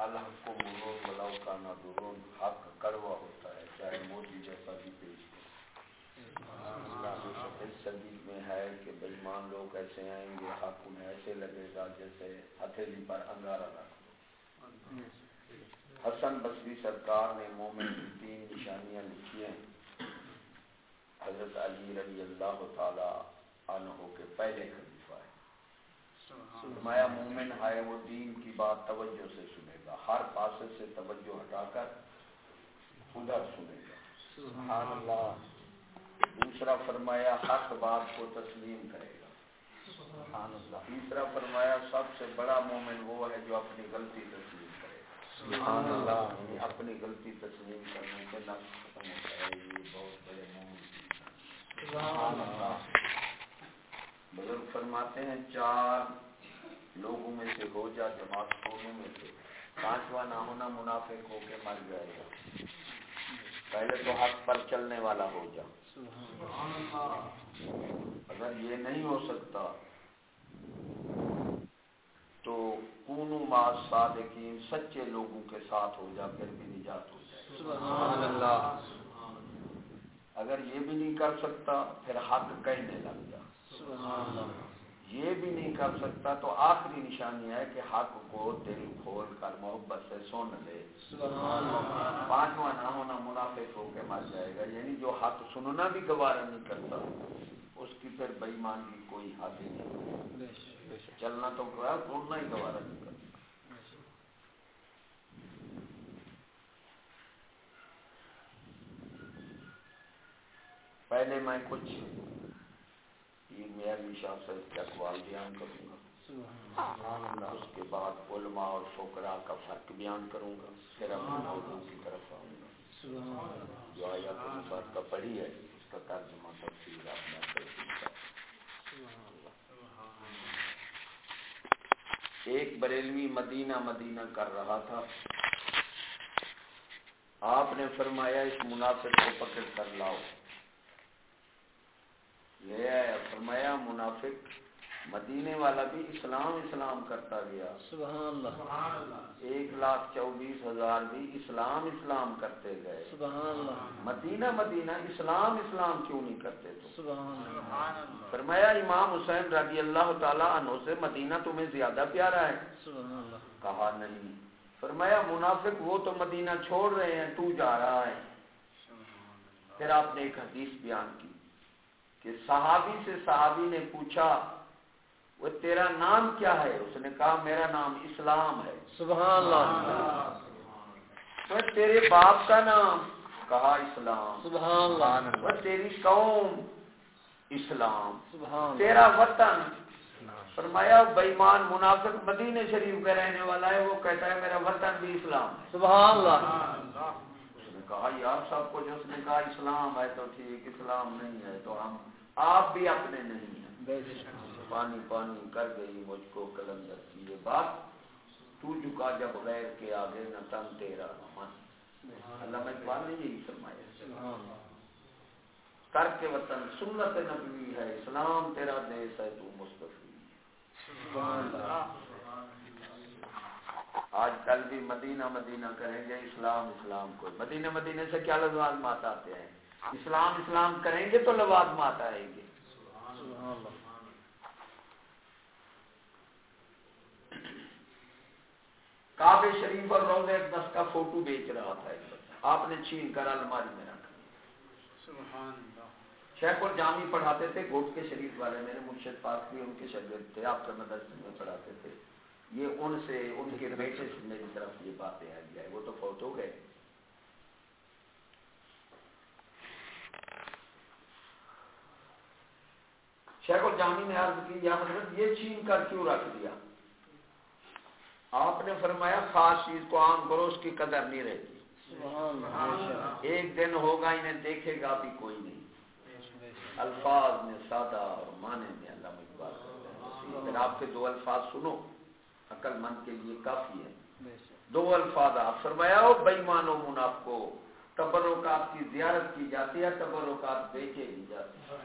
الحق کو مرون بلاؤ کا درون حق کڑوا ہوتا ہے، چاہے مودی جیسا بھی پیش اس صدی میں ہے کہ بےمان لوگ ایسے آئیں گے، حق انہیں ایسے لگے گا جیسے ہتھیلی پر انگارا رکھ حسن بصری سرکار نے مومن کی تین نشانیاں لکھی ہیں۔ حضرت علی رضی اللہ تعالی عنہ کے پہلے خلیفہ ہے فرمایا، مومن ہے وہ دین کی بات توجہ سے سنے گا، ہر پاسے سے توجہ ہٹا کر ادھر سنے گا. سبحان اللہ. دوسرا فرمایا، حق بات کو تسلیم کرے گا. سبحان اللہ. تیسرا فرمایا، سب سے بڑا مومن وہ ہے جو اپنی غلطی تسلیم کرے گا. سبحان اللہ. یعنی اپنی غلطی تسلیم کرنے سے نفس ختم ہوتا ہے یہ بہت بڑے مومن. سبحان اللہ. بزرگ فرماتے ہیں چار لوگوں میں سے ہو جا جماعت کونوں میں سے پانچواں نہ ہونا منافق ہو کے مر جائے گا پہلے تو حق پر چلنے والا ہو جا۔ اگر یہ نہیں ہو سکتا تو کونو ماس صادقین سچے لوگوں کے ساتھ ہو جا پھر بھی نجات ہو جائے۔ سبحان اللہ۔ اگر یہ بھی نہیں کر سکتا پھر حق کہنے لگ جا۔ یہ بھی نہیں کر سکتا تو آخری نشانی ہے کہ حق کو دل کھول کر محبت سے سن لے۔ پانچواں نہ ہونا منافق ہو کے مر جائے گا۔ یعنی جو حق سننا بھی گوارا نہیں کرتا اس کی پھر بےمان کی کوئی حد ہی نہیں۔ چلنا تو توڑنا ہی گوارا نہیں کرتا۔ پہلے میں کچھ میاں شاہ صاحب کے اقوال بیان کروں گا۔ اس کے بعد علماء اور فکرا کا فرق بیان کروں گا۔ پھر اپنے موضوع کی طرف آؤں گا۔ جو آیا کا پڑھی ہے اس کا ترجمہ تفصیل آپ ایک بریلوی مدینہ مدینہ کر رہا تھا۔ آپ نے فرمایا اس منافق کو پکڑ کر لاؤ۔ یہ فرمایا منافق مدینے والا بھی اسلام اسلام کرتا گیا۔ سبحان اللہ۔ ایک لاکھ چوبیس ہزار بھی اسلام اسلام کرتے گئے۔ سبحان اللہ۔ مدینہ مدینہ اسلام اسلام کیوں نہیں کرتے تو؟ سبحان اللہ۔ فرمایا امام حسین رضی اللہ تعالیٰ عنہ سے مدینہ تمہیں زیادہ پیارا ہے۔ سبحان اللہ۔ کہا نہیں۔ فرمایا منافق وہ تو مدینہ چھوڑ رہے ہیں تو جا رہا ہے۔ پھر آپ نے ایک حدیث بیان کی۔ کہ صحابی سے صحابی نے پوچھا وہ تیرا نام کیا ہے؟ اس نے کہا میرا نام اسلام ہے۔ سبحان اللہ۔ وہ تیرے باپ کا نام کہا اسلام۔ سبحان اللہ۔ وہ تیری قوم اسلام۔ سبحان تیرا وطن۔ فرمایا بےمان منافق مدینہ شریف کا رہنے والا ہے وہ کہتا ہے میرا وطن بھی اسلام سبحان اللہ۔ کہا یار کو جو اس نے کہا اسلام ہے تو ٹھیک اسلام نہیں ہے تو ہم آپ بھی اپنے نہیں ہیں۔ پانی پانی کر گئی مجھ کو کلندر کی یہ بات تو جھکا جب غیر کے آگے نہ تن تیرا من اللہ میں اقبال نے یہی فرمایا کر کے وطن سنت نبوی ہے اسلام تیرا دیس ہے تو مستفی آج کل بھی مدینہ مدینہ کریں گے، اسلام اسلام کو مدینہ مدینہ سے کیا لذات آتے ہیں؟ اسلام اسلام کریں گے تو لوازمات آئیں گے کعبے شریف اور روز دس کا فوٹو بیچ رہا تھا آپ نے چھین کر الماری میں رکھا شیخ اور جامی پڑھاتے تھے گوٹ کے شریف والے میرے مرشد پاس بھی ان کے شریف تھے، آپ کا مدرسے میں پڑھاتے تھے۔ یہ ان سے ان کے بیٹے سے۔ میری طرف یہ باتیں آ گیا ہے وہ تو فوت ہو گئے۔ شیخ الجامی نے عرض کی یا حضرت یہ چھین کر کیوں رکھ دیا؟ آپ نے فرمایا خاص چیز کو عام کرو اس کی قدر نہیں رہتی ایک دن ہوگا انہیں دیکھے گا بھی کوئی نہیں۔ الفاظ میں سادہ اور معنی میں اللہ اگر آپ کے دو الفاظ سنو۔ عقل مند کے لیے کافی ہے۔ دو الفاظ آپ فرمایا ہو بے مانو مناف کو تبرکات کی زیارت کی جاتی ہے تبرکات بیچے دی جاتی ہے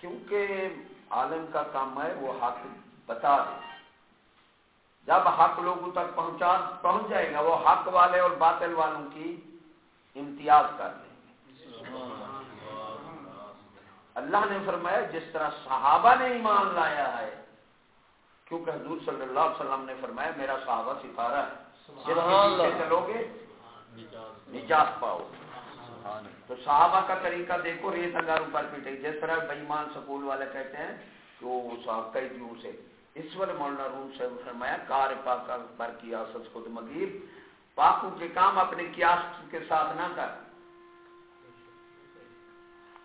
کیونکہ عالم کا کام ہے وہ حق بتا دے۔ جب حق لوگوں تک پہنچا پہنچ جائے گا وہ حق والے اور باطل والوں کی امتیاز کر لیں گے۔ اللہ نے فرمایا جس طرح صحابہ نے ایمان لایا ہے کیونکہ حضور صلی اللہ علیہ وسلم نے فرمایا میرا صحابہ ستارہ ہے۔ چلو گے نجات پاؤ۔ تو صحابہ کا طریقہ دیکھو ریت انگاروں پر پیٹے۔ جس طرح بےمان سکول والے کہتے ہیں کہ وہ قیدیوں سے۔ ایشور مولانا روم سے فرمایا کار پاک بر کی آسد خود مغیر پاکوں کے کام اپنے کیاس کے ساتھ نہ کر۔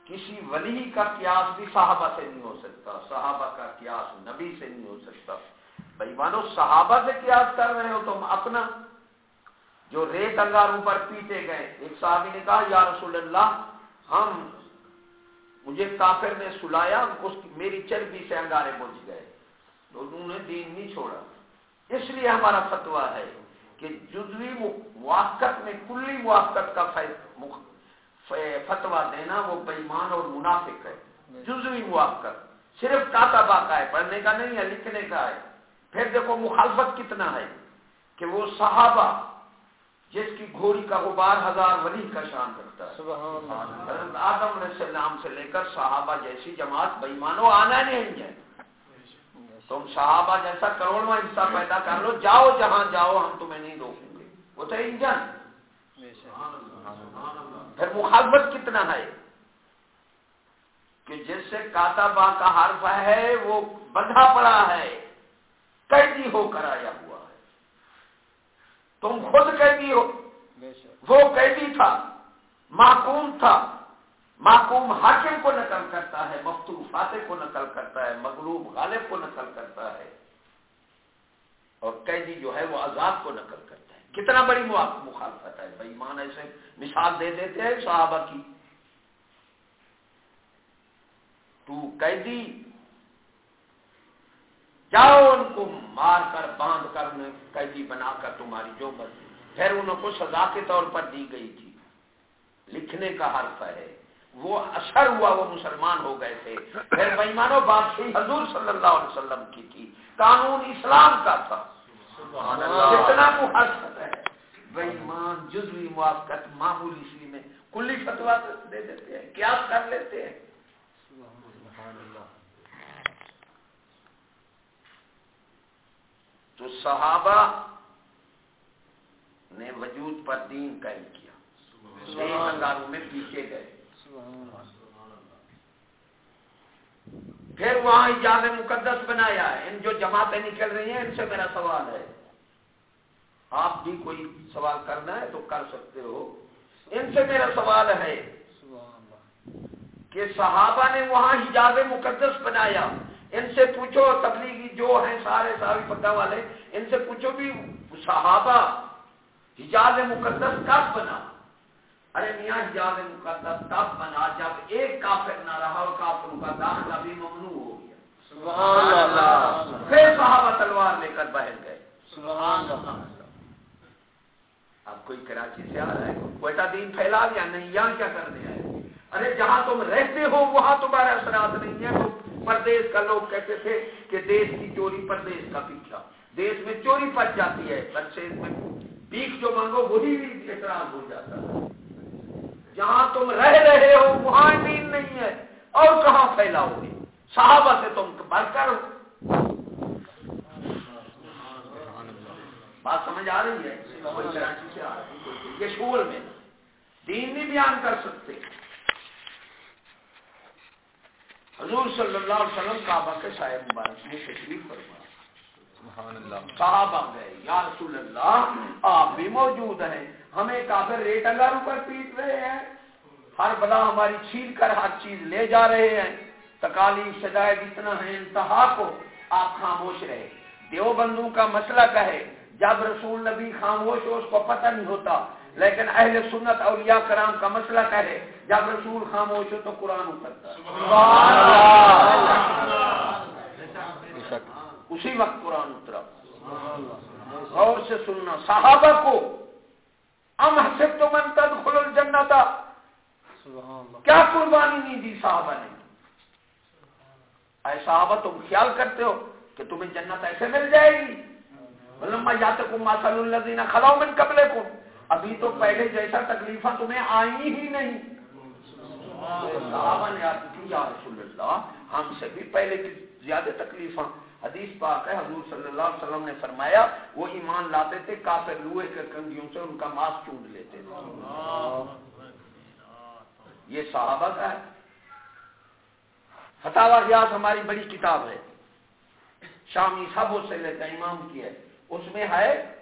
کسی ولی کا قیاس بھی صحابہ سے نہیں ہو سکتا، صحابہ کا قیاس نبی سے نہیں ہو سکتا۔ بھائی مانو، صحابہ سے قیاس کر رہے ہو تم اپنا۔ جو ریت انگاروں پر پیٹے گئے، ایک صحابی نے کہا، یا رسول اللہ، ہم، مجھے کافر نے سلایا، اس میری چربی سے انگارے بج گئے۔ تو انہوں نے دین نہیں چھوڑا۔ اس لیے ہمارا فتوا ہے کہ جزوی موافقت میں کلی موافقت کا فتوا دینا وہ بےمان اور منافق ہے۔ جزوی موافقت صرف کاتا باقا ہے پڑھنے کا نہیں ہے لکھنے کا ہے۔ پھر دیکھو مخالفت کتنا ہے کہ وہ صحابہ جس کی گھوڑی کا غبار ہزار ولی کا شان رکھتا ہے۔ حضرت آدم علیہ السلام سے لے کر صحابہ جیسی جماعت بےمانو آنا نہیں ہے۔ تم صحابہ جیسا کروڑواں حصہ پیدا کر لو جاؤ جہاں جاؤ ہم تمہیں نہیں روکیں گے۔ وہ تو انجن۔ پھر مخالفت کتنا ہے؟ کہ جس سے کاتا با کا حرف ہے وہ بندھا پڑا ہے قیدی ہو کر آیا ہوا تم خود قیدی ہو۔ وہ قیدی تھا معقوم تھا۔ معقوم حاکم کو نقل کرتا ہے مفتو فاتح کو نقل کرتا ہے مغلوب غالب کو نقل کرتا ہے۔ اور قیدی جو ہے وہ آزاد کو نقل کرتا ہے۔ کتنا بڑی مخالفت ہے؟ بھائی مان ایسے مثال دے دیتے ہیں صحابہ کی۔ تو قیدی، جاؤ ان کو مار کر، باندھ کر انہیں قیدی بنا کر تمہاری جو مرضی۔ پھر ان کو سزا کے طور پر دی گئی تھی۔ لکھنے کا حرف ہے۔ وہ اثر ہوا، وہ مسلمان ہو گئے تھے۔ پھر بےمانو بادشاہی حضور صلی اللہ علیہ وسلم کی تھی۔ قانون اسلام کا تھا۔ کتنا محسن ہے. بےمان جزوی موافقت معمولی سی میں کلی فتوا دے دیتے ہیں کیا کر لیتے ہیں. تو صحابہ نے وجود پر دین قائم کیا. میں پیچھے گئے. پھر وہاں ایجاد مقدس بنایا ہے۔ ان جو جماعتیں نکل رہی ہیں ان سے میرا سوال ہے۔ آپ بھی کوئی سوال کرنا ہے تو کر سکتے ہو۔ ان سے میرا سوال ہے کہ صحابہ نے وہاں حجاب مقدس بنایا۔ ان سے پوچھو تبلیغی جو ہیں سارے ساری پتا والے ان سے پوچھو بھی صحابہ حجاز مقدس کب بنا؟ ارے میاں حجاز مقدس کب بنا؟ جب ایک کافر نہ رہا اور کافروں کا داخلہ بھی ممنوع ہو گیا۔ سبحان اللہ۔ پھر صحابہ تلوار لے کر بہل گئے۔ سبحان اللہ۔ اب کوئی کراچی سے آ رہا ہے کوئٹہ دین پھیلا دیا، نہیں، یہاں کیا کرنے آئے؟ ارے، جہاں تم رہتے ہو، وہاں تمہارے اثرات نہیں ہے تو پردیش کا لوگ کہتے تھے کہ دیش کی چوری پردیش کا پیچھا۔ دیش میں چوری پچ جاتی ہے بچے میں بیک جو مانگو، وہی بھی اعتراض ہو جاتا ہے۔ جہاں تم رہ رہے ہو، وہاں دین نہیں ہے۔ اور کہاں پھیلاؤ گے؟ صحابہ سے تم بات کرو بات سمجھ آ رہی ہے؟ یہ شور میں دین نہیں بیان کر سکتے۔ حضور صلی اللہ علیہ وسلم کعبہ کے سائے مبارک میں تشریف فرما صحابہ گئے یا رسول اللہ آپ بھی موجود ہیں۔ ہمیں کافر ریٹ انگاروں پر پیٹ رہے ہیں۔ ہر بلا ہماری چھین کر ہر چیز لے جا رہے ہیں۔ تکالیف شدائد اتنا ہے انتہا کو آپ خاموش رہے۔ دیو بندوں کا مسئلہ کہے۔ جب رسول نبی خاموش ہو اس کو پتہ نہیں ہوتا۔ لیکن اہل سنت اولیاء کرام کا مسئلہ کہے جب رسول خاموش ہو تو قرآن اترتا اسی وقت قرآن اترا۔ غور سے سننا۔ صحابہ کو ام حسب تو من تدخل الجنت۔ کیا قربانی نہیں دی صحابہ نے؟ اے صحابہ تم خیال کرتے ہو کہ تمہیں جنت ایسے مل جائے گی؟ لما یا تک ماسل الزین خلاؤ من قبل کو ابھی تو پہلے جیسا تکلیفہ تمہیں آئی ہی نہیں۔ صحابہ نے یا رسول اللہ، ہم سے بھی پہلے کی زیادہ تکلیفاں۔ حدیث پاک ہے، حضور صلی اللہ علیہ وسلم نے فرمایا، وہ ایمان لاتے تھے، کافر لوہے کے کنگیوں سے ان کا ماس چونڈ لیتے تھے۔ یہ صحابہ کا ہے۔ فتح ریاض ہماری بڑی کتاب ہے۔ شامی سب سے لیتا امام کی ہے۔ اس میں ہے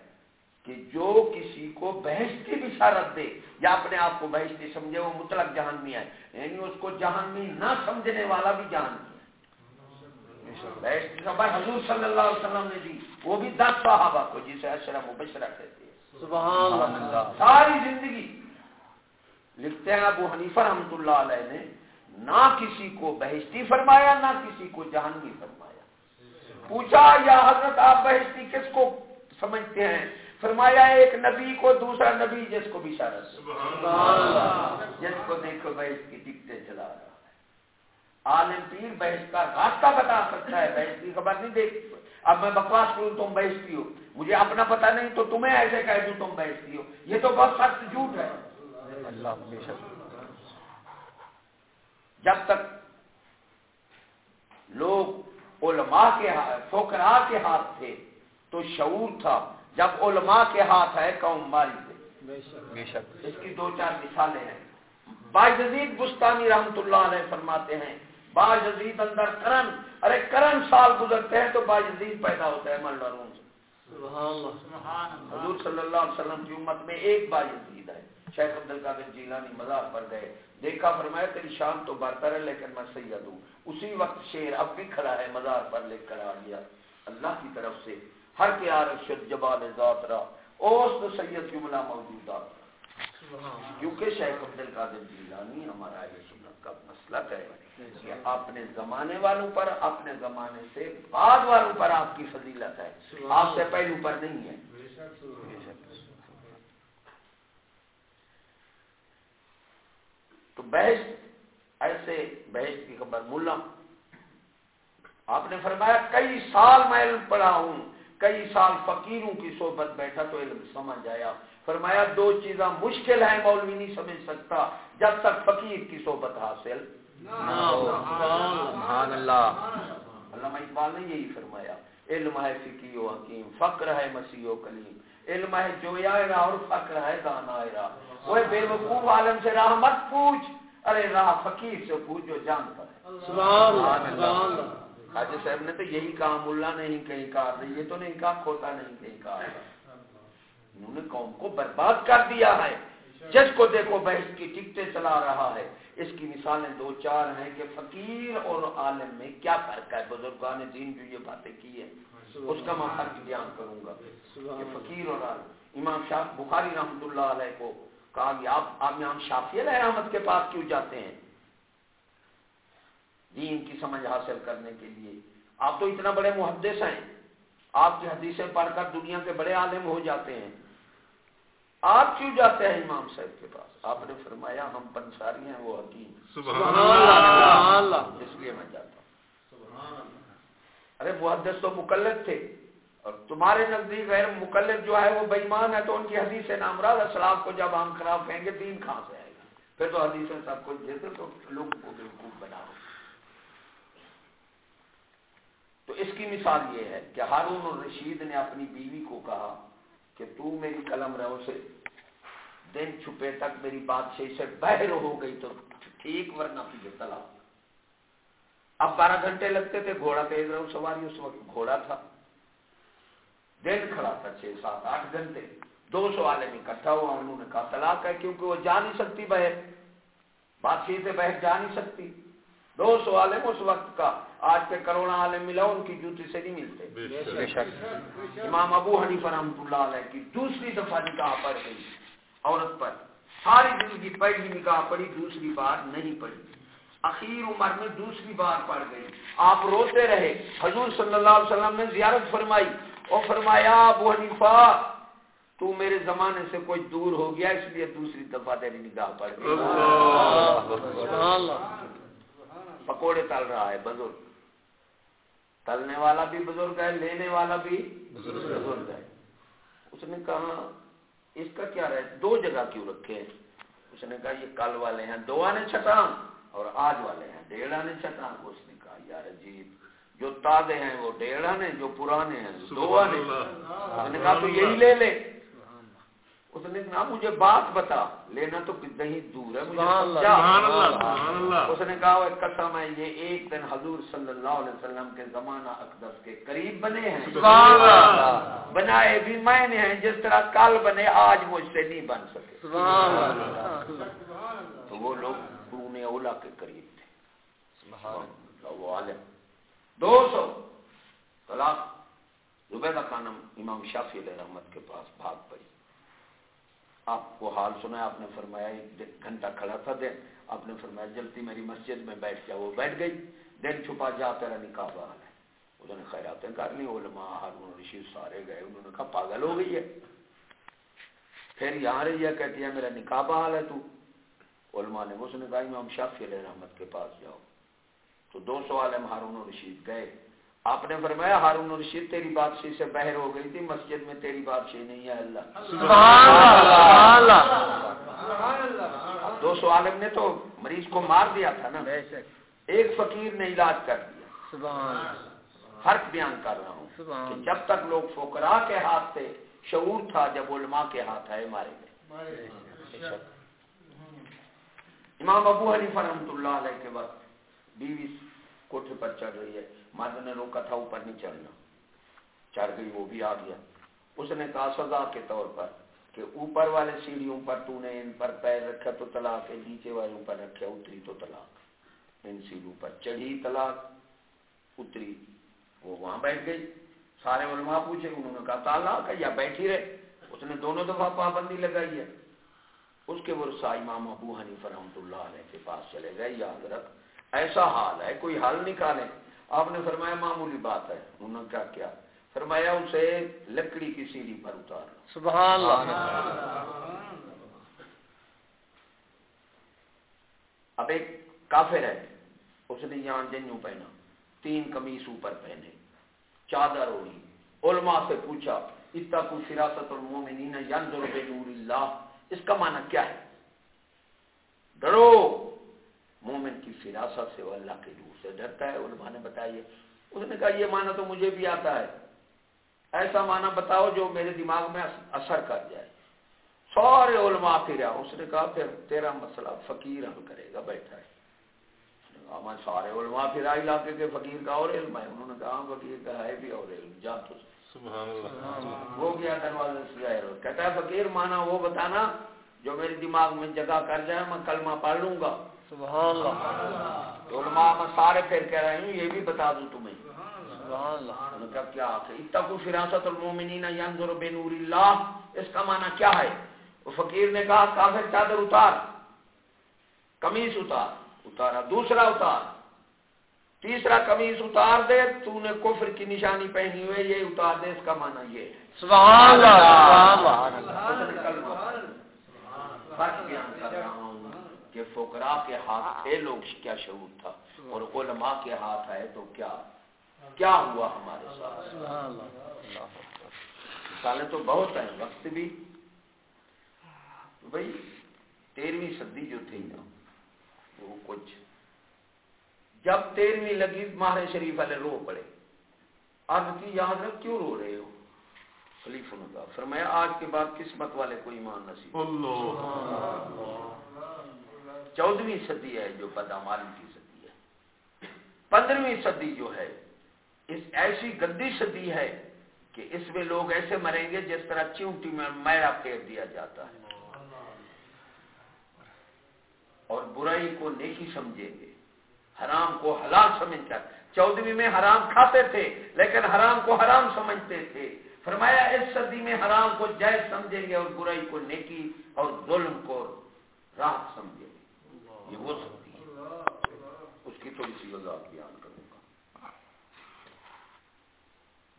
کہ جو کسی کو کی بشارت دے یا اپنے آپ کو بحثی سمجھے وہ مطلق جہان ہے۔ یعنی اس کو جہان نہ سمجھنے والا بھی جہان حضور صلی اللہ علیہ وسلم نے دی وہ بھی دس صحابہ کو جسے اشرف مبشرہ کہتے ہیں۔ سبحان اللہ۔ ساری زندگی لکھتے ہیں ابو حنیفہ رحمۃ اللہ علیہ نے نہ کسی کو بہشتی فرمایا نہ کسی کو جہانوی فرمایا۔ پوچھا یا حضرت آپ بہشتی کس کو سمجھتے ہیں؟ فرمایا ایک نبی کو دوسرا نبی جس کو بھی جس کو دیکھو کی ٹکٹیں چلا رہا ہے۔ عالم پیر بحث کا راستہ بتا سکتا ہے بحث کی خبر نہیں دیکھ اب میں بکواس کروں تم بحثی ہو۔ مجھے اپنا پتا نہیں تو تمہیں ایسے کہہ دوں تم بحثی ہو۔ یہ تو بہت سخت جھوٹ ہے۔ اللہ جب تک لوگ علماء کے فوکرا کے ہاتھ تھے تو شعور تھا۔ جب علماء کے ہاتھ ہے قوم ماری اس کی دو چار مثالیں ہیں۔ باجدید بستانی رحمت اللہ علیہ فرماتے ہیں باجدید اندر کرن ارے کرن سال گزرتے ہیں تو باجدید پیدا ہوتا ہے من حضور صلی اللہ علیہ وسلم کی امت میں ایک باجدید ہے۔ شیخ عبد القادر جیلانی مزار پر گئے۔ دیکھا فرمایا تیری شان تو برتر ہے، لیکن میں سید ہوں۔ اسی وقت شیر اب بھی کھڑا ہے مزار پر لے کر آ گیا۔ اللہ کی طرف سے ہر کے عرشد جبال ذات را۔ اوست سید جملہ موجودات کیونکہ شیخ عبد القادر جیلانی ہمارا یہ سنت کا مسلک ہے کہ اپنے زمانے والوں پر، اپنے زمانے سے بعد والوں پر آپ کی فضیلت ہے۔ آپ سے پہلو پر نہیں ہے۔ تو بحث، ایسے بحث کی خبر ملا آپ نے فرمایا، کئی سال میں علم پڑھا ہوں، کئی سال فقیروں کی صحبت بیٹھا تو علم سمجھ آیا۔ فرمایا، دو چیزاں مشکل ہیں، مولوی نہیں سمجھ سکتا۔ جب تک فقیر کی صحبت حاصل۔ اللہ۔ علامہ اقبال نے یہی فرمایا، علم ہے فکی و حکیم، فقر ہے مسیح و کلیم۔ علم ہے جویا اور فقر ہے دانا وہ بے وقوف عالم سے راہ مت پوچھ۔ ارے راہ فقیر سے پوچھ جو جانتا ہے۔ سبحان اللہ حاجی صاحب نے تو یہی کہا ملا نہیں کہیں کہا یہ تو نہیں کہا کھوتا نہیں کہیں کہا انہوں نے قوم کو برباد کر دیا ہے۔ جس کو دیکھو بحث کی ٹکٹیں چلا رہا ہے۔ اس کی مثالیں دو چار ہیں کہ فقیر اور عالم میں کیا فرق ہے؟ بزرگان دین جو یہ باتیں کی ہے اس کا میں فرق بیان کروں گا کہ فقیر اور عالم امام شاہ بخاری رحمت اللہ علیہ کو کہا کہ آپ آپ امام شافی علیہ احمد کے پاس کیوں جاتے ہیں؟ دین کی سمجھ حاصل کرنے کے لیے۔ آپ تو اتنا بڑے محدث ہیں۔ آپ کی حدیثیں پڑھ کر دنیا کے بڑے عالم ہو جاتے ہیں۔ آپ کیوں جاتے ہیں امام صاحب کے پاس؟ آپ نے فرمایا ہم پنساری ہیں وہ حکیم۔ اس لیے میں جاتا ہوں۔ ارے محدث تو مقلد تھے اور تمہارے نزدیک غیر مقلد جو ہے وہ بےمان ہے تو ان کی حدیث نامراد اسلام کو جب ہم خراب کہیں گے دین کہاں سے آئے گا؟ پھر تو حدیثیں سب کچھ دیتے تو لوگوں کو بالکل بنا تو اس کی مثال یہ ہے کہ ہارون الرشید نے اپنی بیوی کو کہا کہ تو میری قلم رہو سے، دن چھپے تک میری بادشاہی سے بہر ہو گئی تو ٹھیک ورنہ تجھے تلا۔ اب بارہ گھنٹے لگتے تھے گھوڑا تیز رہو سواری اس وقت گھوڑا تھا۔ دن کھڑا تھا چھ سات آٹھ گھنٹے۔ دو سو والے میں اکٹھا ہوا انہوں نے کہا طلاق ہے کیونکہ وہ جا نہیں سکتی بہر بادشاہی سے بہر جا نہیں سکتی۔ دو سو عالم اس وقت کا۔ آج کے کروڑا عالم ملا ان کی جوتی سے نہیں ملتے۔ امام ابو حنیف رحمت اللہ علیہ کی دوسری دفعہ نکاح پڑ گئی عورت پر۔ ساری زندگی پہلی نکاح پڑی دوسری بار نہیں پڑی۔ اخیر عمر میں دوسری بار پڑ گئی۔ آپ روتے رہے۔ حضور صلی اللہ علیہ وسلم نے زیارت فرمائی۔ اور فرمایا ابو حنیفہ تو میرے زمانے سے کوئی دور ہو گیا اس لیے دوسری دفعہ تیری نگاہ پڑ گئی۔ پکوڑے تل رہا ہے بزرگ۔ تلنے والا بھی بزرگ ہے لینے والا بھی بزرگ ہے۔ اس نے کہا اس کا کیا رہے دو جگہ کیوں رکھے ہیں؟ اس نے کہا یہ کل والے ہیں۔ دو آنے چھٹان اور آج والے ہیں۔ ڈیڑھ آنے چھٹان اس نے کہا یار عجیب جو تازے ہیں وہ ڈیڑھ آنے جو پرانے ہیں دو آنے اس نے کہا تو یہی لے لے۔ اس نے کہا مجھے بات بتا لینا تو کہیں دور ہے اس نے کہا قسم ہے یہ ایک دن حضور صلی اللہ علیہ وسلم کے زمانہ اقدس کے قریب بنے ہیں۔ بنائے بھی میں نے ہیں جس طرح کل بنے آج مجھ سے نہیں بن سکے۔ تو وہ لوگ قرون اولا کے قریب تھے۔ وہ عالم۔ دو سو طلاق۔ زبیدہ خانم امام شافی علیہ رحمت کے پاس بھاگ پڑی۔ آپ کو حال سنا آپ نے فرمایا ایک گھنٹہ کھڑا تھا دن آپ نے فرمایا جلدی میری مسجد میں بیٹھ جا وہ بیٹھ گئی۔ دن چھپا جا تیرا نکاح بحال ہے۔ انہوں نے خیراتیں کر لی علماء ہارون رشید سارے گئے۔ انہوں نے کہا پاگل ہو گئی ہے۔ پھر یہاں رہی ہے کہتی ہے میرا نکاح بحال ہے تو۔ علماء نے اس نے کہا امام شافی علیہ رحمت کے پاس جاؤ تو دو سو عالم ہارون رشید گئے۔ آپ نے فرمایا ہارون رشید تیری بادشاہ سے بہر ہو گئی تھی مسجد میں تیری بادشاہ نہیں ہے اللہ۔ دو سو عالم نے تو مریض کو مار دیا تھا نا۔ ایک فقیر نے علاج کر دیا۔ فرق بیان کر رہا ہوں کہ جب تک لوگ فوکرا کے ہاتھ سے شعور تھا جب علماء کے ہاتھ آئے مارے گئے۔ امام ابو حنیفہ رحمۃ اللہ علیہ کے وقت بیوی کوٹھے پر چڑھ رہی ہے، مرد نے روکا تھا، اوپر نہیں چڑھنا۔ چڑھ گئی، وہ بھی آ گیا۔ اس نے کہا سزا کے طور پر کہ اوپر والے سیڑھیوں پر تو نے ان پر پیر رکھا تو طلاق ہے نیچے والوں پر رکھا، اتری تو طلاق۔ ان سیڑھیوں پر چڑھی، طلاق اتری۔ وہ وہاں بیٹھ گئی۔ سارے علماء پوچھے، انہوں نے کہا، طلاق ہے یا بیٹھی رہے؟ اس نے دونوں دفعہ پابندی لگائی ہے۔ اس کے ورثہ امام ابو حنیف رحمۃ اللہ علیہ کے پاس چلے گئے یا حضرت ایسا حال ہے کوئی حل نکالے آپ نے فرمایا معمولی بات ہے۔ انہوں نے کیا کیا؟ فرمایا اسے لکڑی کی سیڑھی پر اتار۔ سبحان اللہ۔ اب ایک کافر ہے اس نے یہاں جنو پہنا تین کمیز اوپر پہنے چادر ہوئی علماء سے پوچھا اتنا کو فراست المومنین ینظر بنور اللہ۔ اس کا معنی کیا ہے؟ ڈرو۔ مومن کی فراست سے وہ اللہ کے دور سے ڈرتا ہے علماء نے بتایا اس نے کہا یہ معنی تو مجھے بھی آتا ہے۔ ایسا معنی بتاؤ جو میرے دماغ میں اثر کر جائے۔ سارے علماء پھرا اس نے کہا پھر تیرا مسئلہ فقیر حل کرے گا، بیٹھا ہے۔ سارے علماء پھرا علاقے کے فقیر کا اور علم ہے۔ انہوں نے کہا ہاں، فقیر کا ہے بھی اور علم۔ جا تو وہ گیا دروازے سے کہتا ہے فقیر مانا وہ بتانا جو میرے دماغ میں جگہ کر جائے میں کلمہ پڑھ لوں گا. سبحان اللہ. علماء میں سارے پھر کہہ رہے ہوں یہ بھی بتا دوں تمہیں. سبحان اللہ. کیا اتقو فراست المومنین ینظر بنور اللہ. اس کا معنی کیا ہے؟ وہ فقیر نے کہا کافر چادر اتار کمیز اتار اتارا دوسرا اتار. تیسرا کمیز اتار دے تو نے کفر کی نشانی پہنی ہوئے یہ اتار دے اس کا معنی یہ ہے۔ سبحان اللہ فرق بیان کر رہا ہوں کہ فقراء کے ہاتھ تھے لوگ کیا شعور تھا؟ اور علماء کے ہاتھ آئے تو کیا؟ کیا ہوا ہمارے ساتھ؟ مثالیں تو بہت ہیں وقت بھی۔ بھائی تیرہویں صدی جو تھی نا وہ کچھ جب تیرہویں لگی ماہر شریف والے رو پڑے۔ اب کی یاد رکھ کیوں رو رہے ہو؟ خلیف نے کہا، فرمایا، آج کے بعد قسمت والے کو ایمان نصیب۔ چودہویں صدی ہے جو بدامالی کی صدی ہے۔ پندرہویں صدی جو ہے، اس ایسی گندی صدی ہے کہ اس میں لوگ ایسے مریں گے جس طرح چیونٹی میں میرا پھیر دیا جاتا ہے۔ اور برائی کو نیکی سمجھیں گے۔ حرام کو حلال سمجھ کر چودہویں میں حرام کھاتے تھے، لیکن حرام کو حرام سمجھتے تھے۔ فرمایا، اس صدی میں حرام کو جائز سمجھیں گے اور برائی کو نیکی اور ظلم کو راحت سمجھیں گے۔ یہ ہو سکتی ہے۔ اس کی تھوڑی سی وضاحت بیان کروں گا۔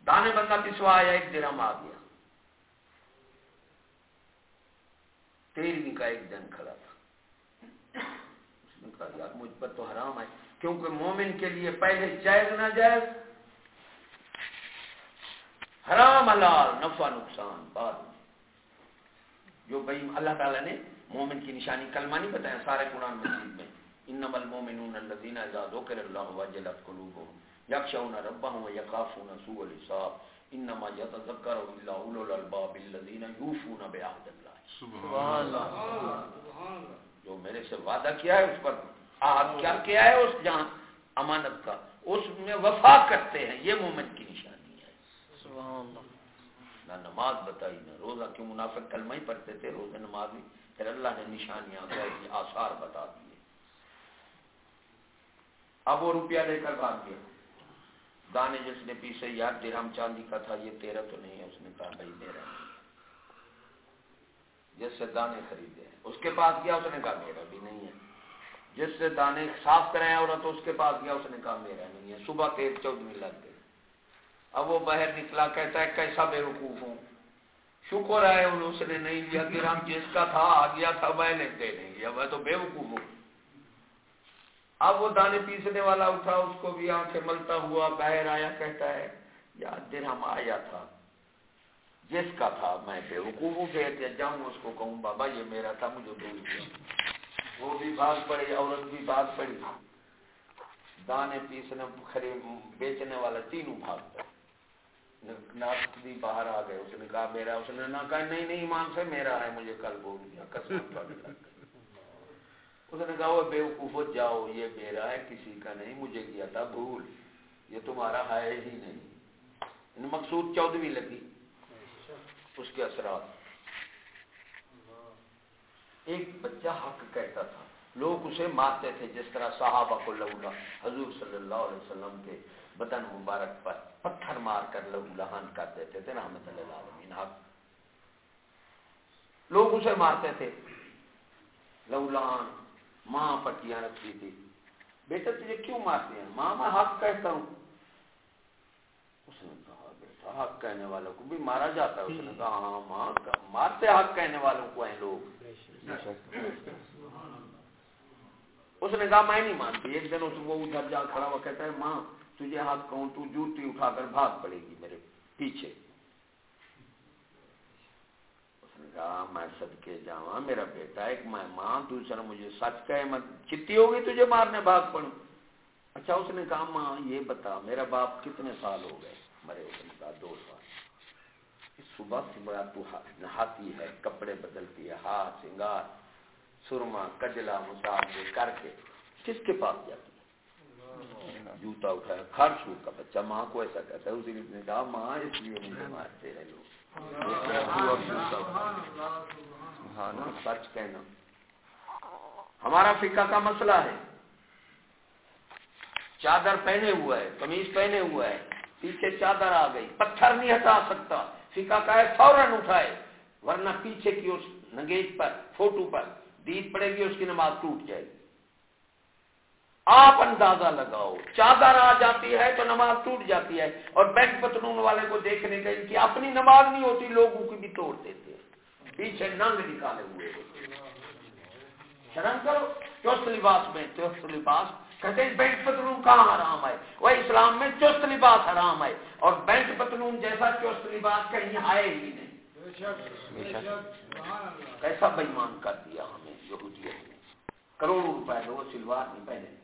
دانے بندہ پسوا آیا، ایک درم آ گیا۔ تیرہویں کا ایک دن کھڑا تھا۔ اس نے کہا، یار، مجھ پر تو حرام ہے۔ کیونکہ مومن کے لیے پہلے جائز نہ جائز حرام حلال نفع نقصان بعد جو بھائی اللہ تعالیٰ نے مومن کی نشانی کلمہ نہیں بتایا سارے قرآن مجید میں۔ انما المؤمنون الذين اذا ذكر الله وجلت قلوبهم يخشون ربهم ويخافون سوء الحساب انما يتذكر الا اولو الالباب الذين يوفون بعهد الله سبحان اللہ۔ جو میرے سے وعدہ کیا ہے اس پر عہد کیا کیا ہے اس جہاں امانت کا؟ اس میں وفا کرتے ہیں یہ مومن کی نشانی ہے۔ سبحان اللہ۔ نہ نماز بتائی نہ روزہ کیوں منافق کلمہ ہی پڑھتے تھے روزہ نماز بھی؟ پھر اللہ نے نشانیاں آثار بتا دیے۔ اب وہ روپیہ لے کر بھاگ گیا۔ دانے جس نے پیسے یار درہم چاندی کا تھا یہ تیرہ تو نہیں ہے۔ اس نے کہا بھائی میرا نہیں جس سے دانے خریدے اس کے پاس گیا اس نے کہا میرا بھی نہیں ہے۔ جس سے دانے صاف کرے اور تو اس کے پاس گیا، اس نے کہا، میرا نہیں ہے۔ صبح تیز چودہ لگ گئے۔ اب وہ باہر نکلا، کہتا ہے، کیسا بے وقوف ہوں؟ شکر ہے اس نے نہیں دیا گرام جس کا تھا، آ گیا تھا میں نے دے نہیں دیا میں تو بے وقوف ہوں۔ اب وہ دانے پیسنے والا اٹھا، اس کو بھی آنکھیں ملتا ہوا باہر آیا، کہتا ہے، یار درہم آیا تھا۔ جس کا تھا، میں بے وقوف ہوں کہ جاؤں، اس کو کہوں، بابا، یہ میرا تھا، مجھے دے وہ بھی بھاگ پڑی، عورت بھی بھاگ پڑی۔ دانے پیسنے خرید بیچنے والا تینوں بھاگ پڑے۔ ناخت بھی باہر آ گئے۔ اس نے کہا، میرا، اس نے نہ کہا، نہیں نہیں، ایمان سے میرا ہے، مجھے کل بول دیا اس نے کہا، وہ بے وقوف جاؤ، یہ میرا ہے، کسی کا نہیں، مجھے کیا تھا، بھول۔ یہ تمہارا ہے ہی نہیں۔ مقصود چودویں لگی۔ اس کے اثرات۔ ایک بچہ حق کہتا تھا۔ لوگ اسے مارتے تھے جس طرح صحابہ کو لوگا حضور صلی اللہ علیہ وسلم کے بدن مبارک پر پتھر مار کر لہو لہان کر دیتے تھے رحمت اللہ حق۔ لوگ اسے مارتے تھے۔ لہو لہان ماں پٹیاں رکھتی تھی۔ بیٹا تجھے کیوں مارتے ہیں؟ ماں میں حق کہتا ہوں۔ اس نے کہا بیٹا حق کہنے والوں کو بھی مارا جاتا ہے۔ اس نے کہا ہاں ماں مارتے حق کہنے والوں کو ہیں لوگ۔ اس نے کہا، میں نہیں مانتی. ایک دن اس وہ ادھر جا کھڑا ہوا کہتا ہے، ماں، تجھے ہاتھ کہوں تو جوتی اٹھا کر بھاگ پڑے گی میرے پیچھے. اس نے کہا، میں سد کے جاوا میرا بیٹا ایک میں ماں دوسرا مجھے سچ کہے، میں چتی ہوگی تجھے مارنے بھاگ پڑوں. اچھا اس نے کہا، ماں، یہ بتا، میرا باپ کتنے سال ہو گئے؟ مرے اس نے کہا، دو سال. صبح سے بڑا تو نہاتی ہے، کپڑے بدلتی ہے، ہاتھ سنگار سرما کجلا مسافر کر کے کس کے پاس جاتی ہے؟ جوتا اٹھایا خرچ کا بچہ، ماں کو ایسا کہتا ہے، اسی نے کہا، ماں، اس لیے مجھے مارتے ہیں لوگ۔ سچ کہنا۔ ہمارا فقہ کا مسئلہ ہے۔ چادر پہنے ہوا ہے کمیز پہنے ہوا ہے، پیچھے چادر آ گئی، پتھر نہیں ہٹا سکتا۔ فقہ کا ہے فوراً اٹھائے ورنہ پیچھے کی اس نگیج پر فوٹو پر دید پڑے گی اس کی نماز ٹوٹ جائے گی آپ اندازہ لگاؤ چادر آ جاتی ہے تو نماز ٹوٹ جاتی ہے اور بینک پتلون والے کو دیکھنے کا ان کی اپنی نماز نہیں ہوتی لوگوں کی بھی توڑ دیتے پیچھے ننگ نکالے ہوئے شرم کرو چست لباس میں چست لباس کہتے ہیں بینک پتلون کہاں حرام ہے وہ اسلام میں چست لباس حرام ہے اور بینک پتلون جیسا چست لباس کہیں آئے ہی نہیں۔ کیسا بےمان کر دیا ہمیں یہودیت نے۔ کروڑوں روپئے وہ سلوار نہیں پہنے۔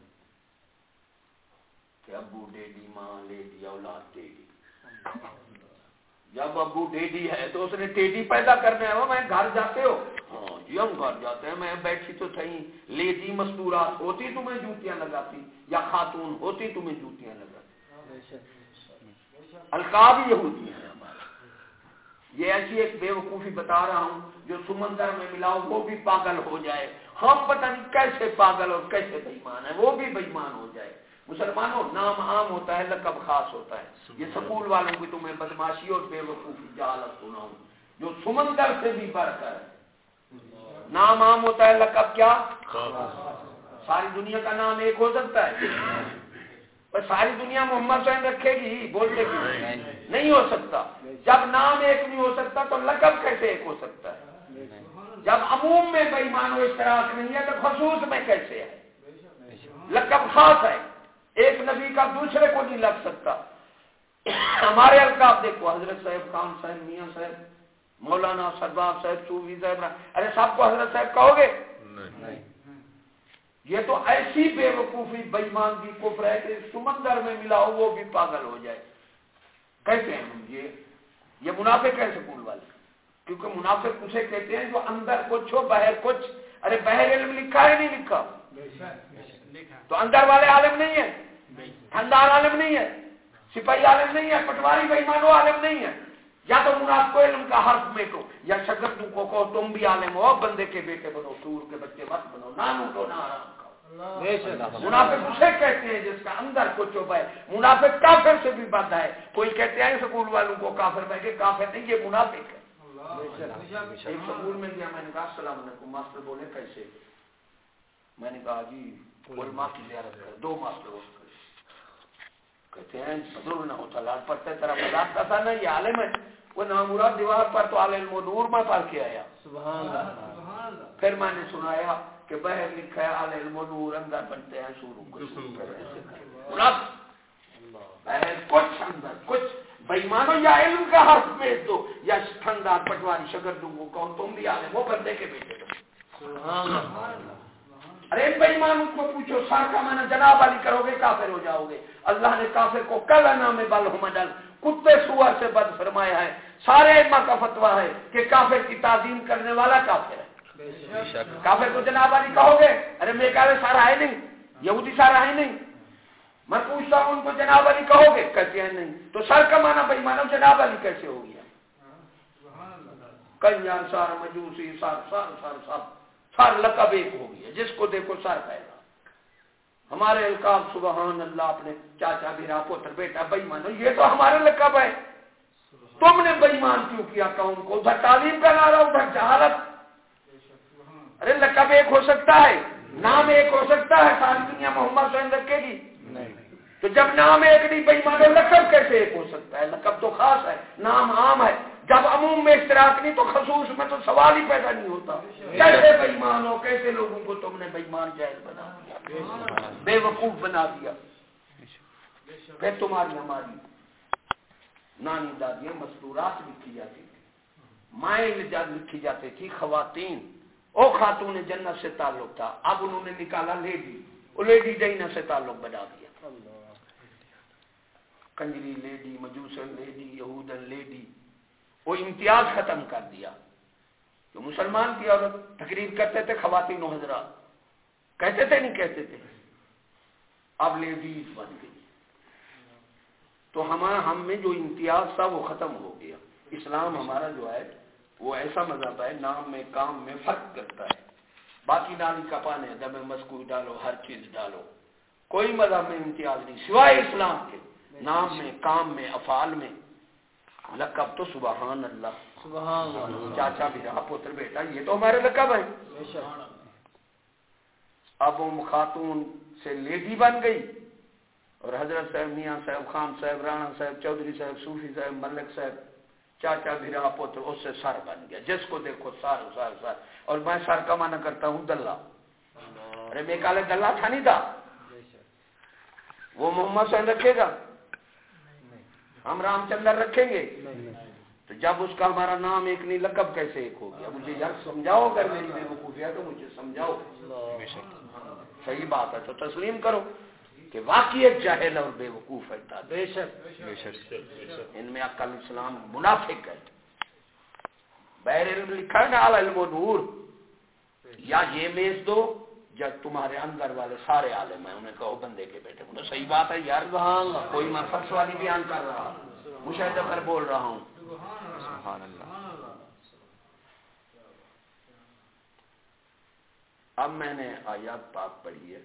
کہ ابو ڈیڈی ماں لے دیا اولاد ٹیڈی جب ابو ڈیڈی ہے تو اس نے ٹیڈی پیدا کرنے آیا، میں گھر جاتے ہو۔ ہاں جی ہم گھر جاتے ہیں، میں بیٹھی تو صحیح لیڈی مستورات ہوتی تمہیں جوتیاں لگاتی، یا خاتون ہوتی تمہیں جوتیاں لگاتی۔ القاب یہودی ہیں ہمارے یہ ایسی ایک بے وقوفی بتا رہا ہوں جو سمندر میں ملا وہ بھی پاگل ہو جائے۔ ہم پتہ نہیں کیسے پاگل اور کیسے بےمان ہے وہ بھی بےمان ہو جائے۔ مسلمانوں نام عام ہوتا ہے لقب خاص ہوتا ہے۔ یہ سکول والوں کی تمہیں بدماشی اور بے وقوفی جہالت سناؤں۔ جو سمندر سے بھی بڑھ کر۔ نام عام ہوتا ہے لقب کیا؟ ساری دنیا کا نام ایک ہو سکتا ہے۔ پر ساری دنیا محمد صاحب رکھے گی بولتے گی نہیں ہو سکتا۔ جب نام ایک نہیں ہو سکتا تو لقب کیسے ایک ہو سکتا ہے؟ جب عموم میں بےمان و اشتراک نہیں ہے تو خصوص میں کیسے ہے؟ لقب خاص ہے۔ ایک نبی کا دوسرے کو نہیں لگ سکتا۔ ہمارے القاب دیکھو حضرت صاحب خان صاحب میاں صاحب مولانا سرباب صاحب چوبی صاحب ارے صاحب کو حضرت صاحب کہو گے؟ یہ تو ایسی بے وقوفی بےمان کی کفر ہے کہ سمندر میں ملا ہو وہ بھی پاگل ہو جائے۔ کہتے ہیں یہ؟ یہ منافق ہے سکول والے۔ کیونکہ منافق اسے کہتے ہیں جو اندر کچھ ہو باہر کچھ۔ ارے باہر علم لکھا ہے نہیں لکھا؟ تو اندر والے عالم نہیں ہے ٹھنڈار عالم نہیں ہے سپاہی عالم نہیں ہے پٹواری بےمانو عالم نہیں ہے۔ یا تو منافق کو علم کا حرف میٹو یا شگردوں کو کہو تم بھی عالم ہو بندے کے بیٹے بنو سور کے بچے مت بنو نہ لوٹو نہ آرام منافق اسے کہتے ہیں جس کا اندر کو چوپ ہے۔ منافق کافر سے بھی بد ہے۔ کوئی کہتے ہیں سکول والوں کو کافر میں کہ کافر نہیں یہ منافق ہے۔ ایک سکول میں گیا میں نے کہا السلام علیکم ماسٹر بولے کیسے؟ میں نے کہا جی علماء کی زیارت کر دو ماسٹر کہتے ہیں ضرور نہ ہوتا لال طرح مذاق کا تھا نا یہ عالم ہے وہ ناموراد دیوار پر تو عالم نور میں پڑھ کے آیا. پھر میں نے سنایا کہ لکھا ہے و نور اندر بنتے ہیں شروع. کچھ اندر کچھ بےمانو یا علم کا حرف بھیج دو یا ٹھنڈار پٹواری شگردوں کو کون تم بھی عالم وہ بندے کے بیٹے ارے بےمان کو پوچھو سار کا مانا جناب والی کرو گے، کافر ہو جاؤ گے۔ اللہ نے کافر کو کل نام بل ہو مڈل کتے سور سے بد فرمایا ہے۔ سارے علما کا فتوا ہے کہ کافر کی تعظیم کرنے والا کافر ہے۔ کافر کو جناب والی کہو گے، ارے میرے کہا سارا ہے نہیں، یہودی سارا ہے نہیں۔ میں پوچھتا ہوں ان کو جناب والی کہو گے، کہتے ہیں نہیں۔ تو سر کا مانا بھائی مانو جناب والی کیسے ہو گیا؟ کنجان سار مجوسی سار سار سار سار سار لقب ایک ہو گیا جس کو دیکھو سر گا۔ ہمارے القاب سبحان اللہ اپنے چاچا بیرا پوتر بیٹا بئی مانو یہ تو ہمارے لقب ہے۔ تم نے بےمان کیوں کیا قوم کو؟ ادھر تعلیم کا نعرہ ادھر جہالت۔ ارے لقب ایک ہو سکتا ہے۔ نام ایک ہو سکتا ہے۔ ساری دنیا محمد سین رکھے گی۔ تو جب نام ایک نہیں بے مانو لقب کیسے ایک ہو سکتا ہے؟ لقب تو خاص ہے۔ نام عام ہے۔ جب عموم میں اشتراک نہیں تو خصوص میں تو سوال ہی پیدا نہیں ہوتا۔ کیسے بےمان ہو؟ کیسے لوگوں کو تم نے بےمان جائز بنا دیا؟ بے وقوف بنا دیا؟ پھر تمہاری ہماری نانی دادیاں مستورات لکھی جاتی تھی مائیں لکھی جاتی تھی خواتین او خاتون جنت سے تعلق تھا۔ اب انہوں نے نکالا لیڈی۔ وہ لیڈی جینا سے تعلق بنا دیا۔ کنجری لیڈی مجوسن لیڈی یہودن لیڈی۔ وہ امتیاز ختم کر دیا۔ تو مسلمان کی عورت تقریب کرتے تھے، خواتین و حضرات، کہتے تھے، نہیں کہتے تھے۔ اب لیڈیز بن گئی۔ تو ہمارا ہم میں جو امتیاز تھا، وہ ختم ہو گیا۔ اسلام ہمارا جو ہے، وہ ایسا مذہب ہے، نام میں، کام میں فرق کرتا ہے۔ باقی نالی کپانے، دم مسکو ڈالو، ہر چیز ڈالو۔ کوئی مذہب میں امتیاز نہیں، سوائے اسلام کے۔ نام میں، کام میں، افعال میں۔ لقب تو سبحان اللہ۔ سبحان اللہ۔ چاچا بھی رہا پوتر بیٹا یہ تو ہمارے لقب ہے اب وہ خاتون سے لیڈی بن گئی۔ اور حضرت صاحب میاں صاحب خان صاحب رانا صاحب چودھری صاحب صوفی صاحب ملک صاحب چاچا بھی رہا پوتر اس سے سر بن گیا۔ جس کو دیکھو سر سر سر۔ اور میں سر کا مانا کرتا ہوں دلہ۔ ارے میں کالے دلہ تھا نہیں تھا؟ وہ محمد سین رکھے گا۔ ہم رام چندر رکھیں گے؟ تو جب اس کا ہمارا نام ایک نہیں لقب کیسے ایک ہو گیا؟ مجھے یار سمجھاؤ اگر میری بے وقوفیا تو مجھے سمجھاؤ۔ صحیح بات ہے تو تسلیم کرو کہ واقعی ایک جاہل اور بے وقوف ہے بے شک. ان میں عقل اسلام منافق ہے۔ بیر علم لکھا ہے نا علم و نور۔ یا یہ میز دو یا تمہارے اندر والے سارے عالم ہیں انہیں کہو بندے کے بیٹے تو صحیح بات ہے یار کوئی میں فرش والی بیان کر رہا مشاہدہ کر بول رہا ہوں۔ سبحان اللہ۔ اب میں نے آیات پاک پڑھی ہے۔